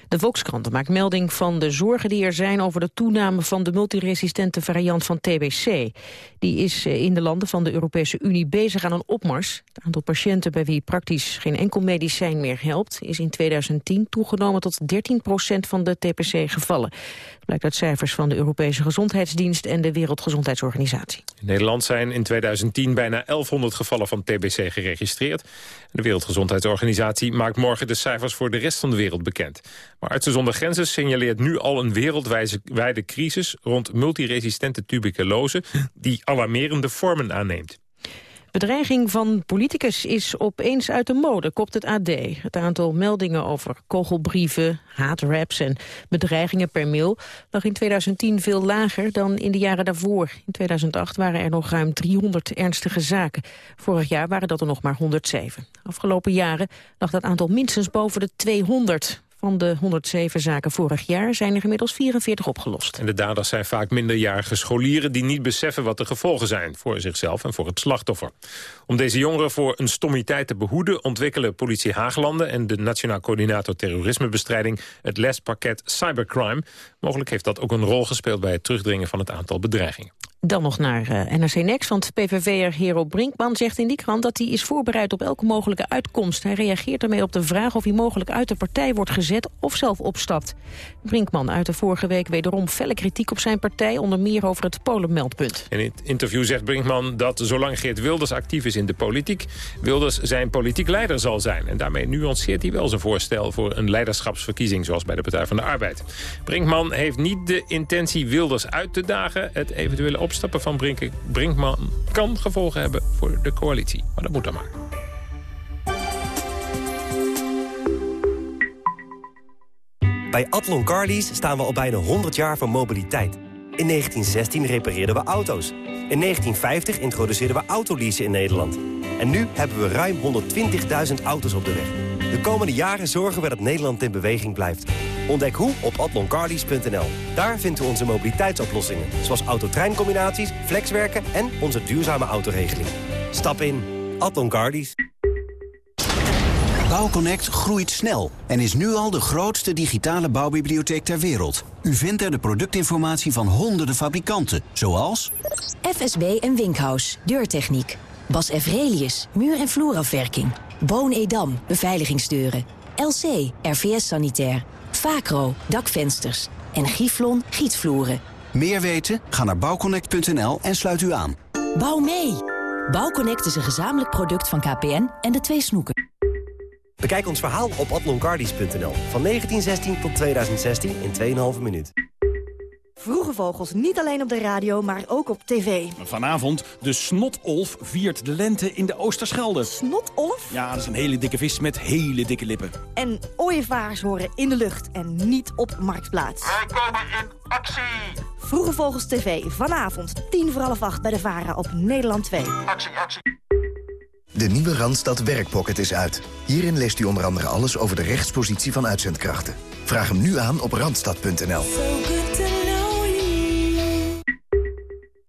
[SPEAKER 5] De Volkskrant maakt melding van de zorgen die er zijn over de toename van de multiresistente variant van TBC. Die is in de landen van de Europese Unie bezig aan een opmars. Het aantal patiënten bij wie praktisch geen enkel medicijn meer helpt... is in 2010 toegenomen tot 13 procent van de TBC-gevallen. Blijkt uit cijfers van de Europese Gezondheidsdienst en de Wereldgezondheidsorganisatie.
[SPEAKER 4] In Nederland zijn in 2010 bijna 1100 gevallen van TBC geregistreerd. De Wereldgezondheidsorganisatie maakt morgen de cijfers voor de rest van de wereld bekend. Maar Artsen zonder Grenzen signaleert nu al een wereldwijde crisis rond multiresistente tuberculose die alarmerende vormen aanneemt.
[SPEAKER 5] Bedreiging van politicus is opeens uit de mode, kopt het AD. Het aantal meldingen over kogelbrieven, haatraps en bedreigingen per mail... lag in 2010 veel lager dan in de jaren daarvoor. In 2008 waren er nog ruim 300 ernstige zaken. Vorig jaar waren dat er nog maar 107. Afgelopen jaren lag dat aantal minstens boven de 200. Van de 107 zaken vorig jaar zijn er inmiddels 44 opgelost.
[SPEAKER 4] En de daders zijn vaak minderjarige scholieren die niet beseffen wat de gevolgen zijn voor zichzelf en voor het slachtoffer. Om deze jongeren voor een stommiteit te behoeden ontwikkelen politie Haaglanden en de Nationaal Coördinator Terrorismebestrijding het lespakket Cybercrime. Mogelijk heeft dat ook een rol gespeeld bij het terugdringen van het aantal bedreigingen.
[SPEAKER 5] Dan nog naar uh, NRC Next, want PVV'er Hero Brinkman zegt in die krant dat hij is voorbereid op elke mogelijke uitkomst. Hij reageert ermee op de vraag of hij mogelijk uit de partij wordt gezet of zelf opstapt. Brinkman uitte vorige week wederom felle kritiek op zijn partij, onder meer over het Polenmeldpunt.
[SPEAKER 4] In het interview zegt Brinkman dat zolang Geert Wilders actief is in de politiek, Wilders zijn politiek leider zal zijn. En daarmee nuanceert hij wel zijn voorstel voor een leiderschapsverkiezing, zoals bij de Partij van de Arbeid. Brinkman heeft niet de intentie Wilders uit te dagen. Het eventuele opstappen van Brink Brinkman kan gevolgen hebben voor de coalitie. Maar dat moet dan maar.
[SPEAKER 41] Bij Atlon Carlies staan we al bijna 100 jaar van mobiliteit. In 1916 repareerden we auto's. In 1950 introduceerden we autoleasen in Nederland. En nu hebben we ruim 120.000 auto's op de weg. De komende jaren zorgen we dat Nederland in beweging blijft. Ontdek hoe op atloncarlies.nl. Daar vindt u onze mobiliteitsoplossingen. Zoals autotreincombinaties, flexwerken en onze duurzame autoregeling. Stap in. Atlon Carlies.
[SPEAKER 58] Bouwconnect groeit snel en is nu al de grootste digitale bouwbibliotheek ter wereld. U vindt er de productinformatie van honderden fabrikanten, zoals...
[SPEAKER 59] FSB en Winkhaus, deurtechniek. Bas Evrelius, muur- en vloerafwerking. Boon Edam, beveiligingsdeuren. LC, RVS Sanitair. Vacro, dakvensters. En Giflon, gietvloeren.
[SPEAKER 58] Meer weten? Ga naar bouwconnect.nl en sluit u aan.
[SPEAKER 59] Bouw mee! Bouwconnect is een gezamenlijk product van KPN en de twee snoeken.
[SPEAKER 41] Bekijk ons verhaal op atloncardies.nl. Van 1916 tot 2016 in 2,5 minuut.
[SPEAKER 60] Vroege Vogels niet alleen op de radio, maar ook op tv.
[SPEAKER 61] Vanavond, de snotolf viert de lente in de Oosterschelde.
[SPEAKER 60] Snotolf?
[SPEAKER 61] Ja, dat is een hele dikke vis met hele dikke lippen.
[SPEAKER 60] En ooievaars horen in de lucht en niet op Marktplaats.
[SPEAKER 62] Wij komen in actie!
[SPEAKER 60] Vroege Vogels TV, vanavond, tien voor half acht bij de VARA op Nederland 2.
[SPEAKER 62] Actie, actie.
[SPEAKER 63] De nieuwe Randstad Werkpocket is uit. Hierin leest u onder andere alles over de rechtspositie van uitzendkrachten. Vraag hem nu aan op randstad.nl.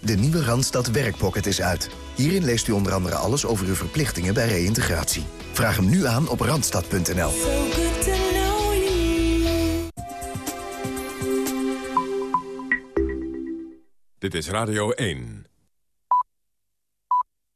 [SPEAKER 63] De nieuwe Randstad Werkpocket is uit. Hierin leest u onder andere alles over uw verplichtingen bij reïntegratie. Vraag hem nu aan op randstad.nl.
[SPEAKER 57] Dit is Radio 1.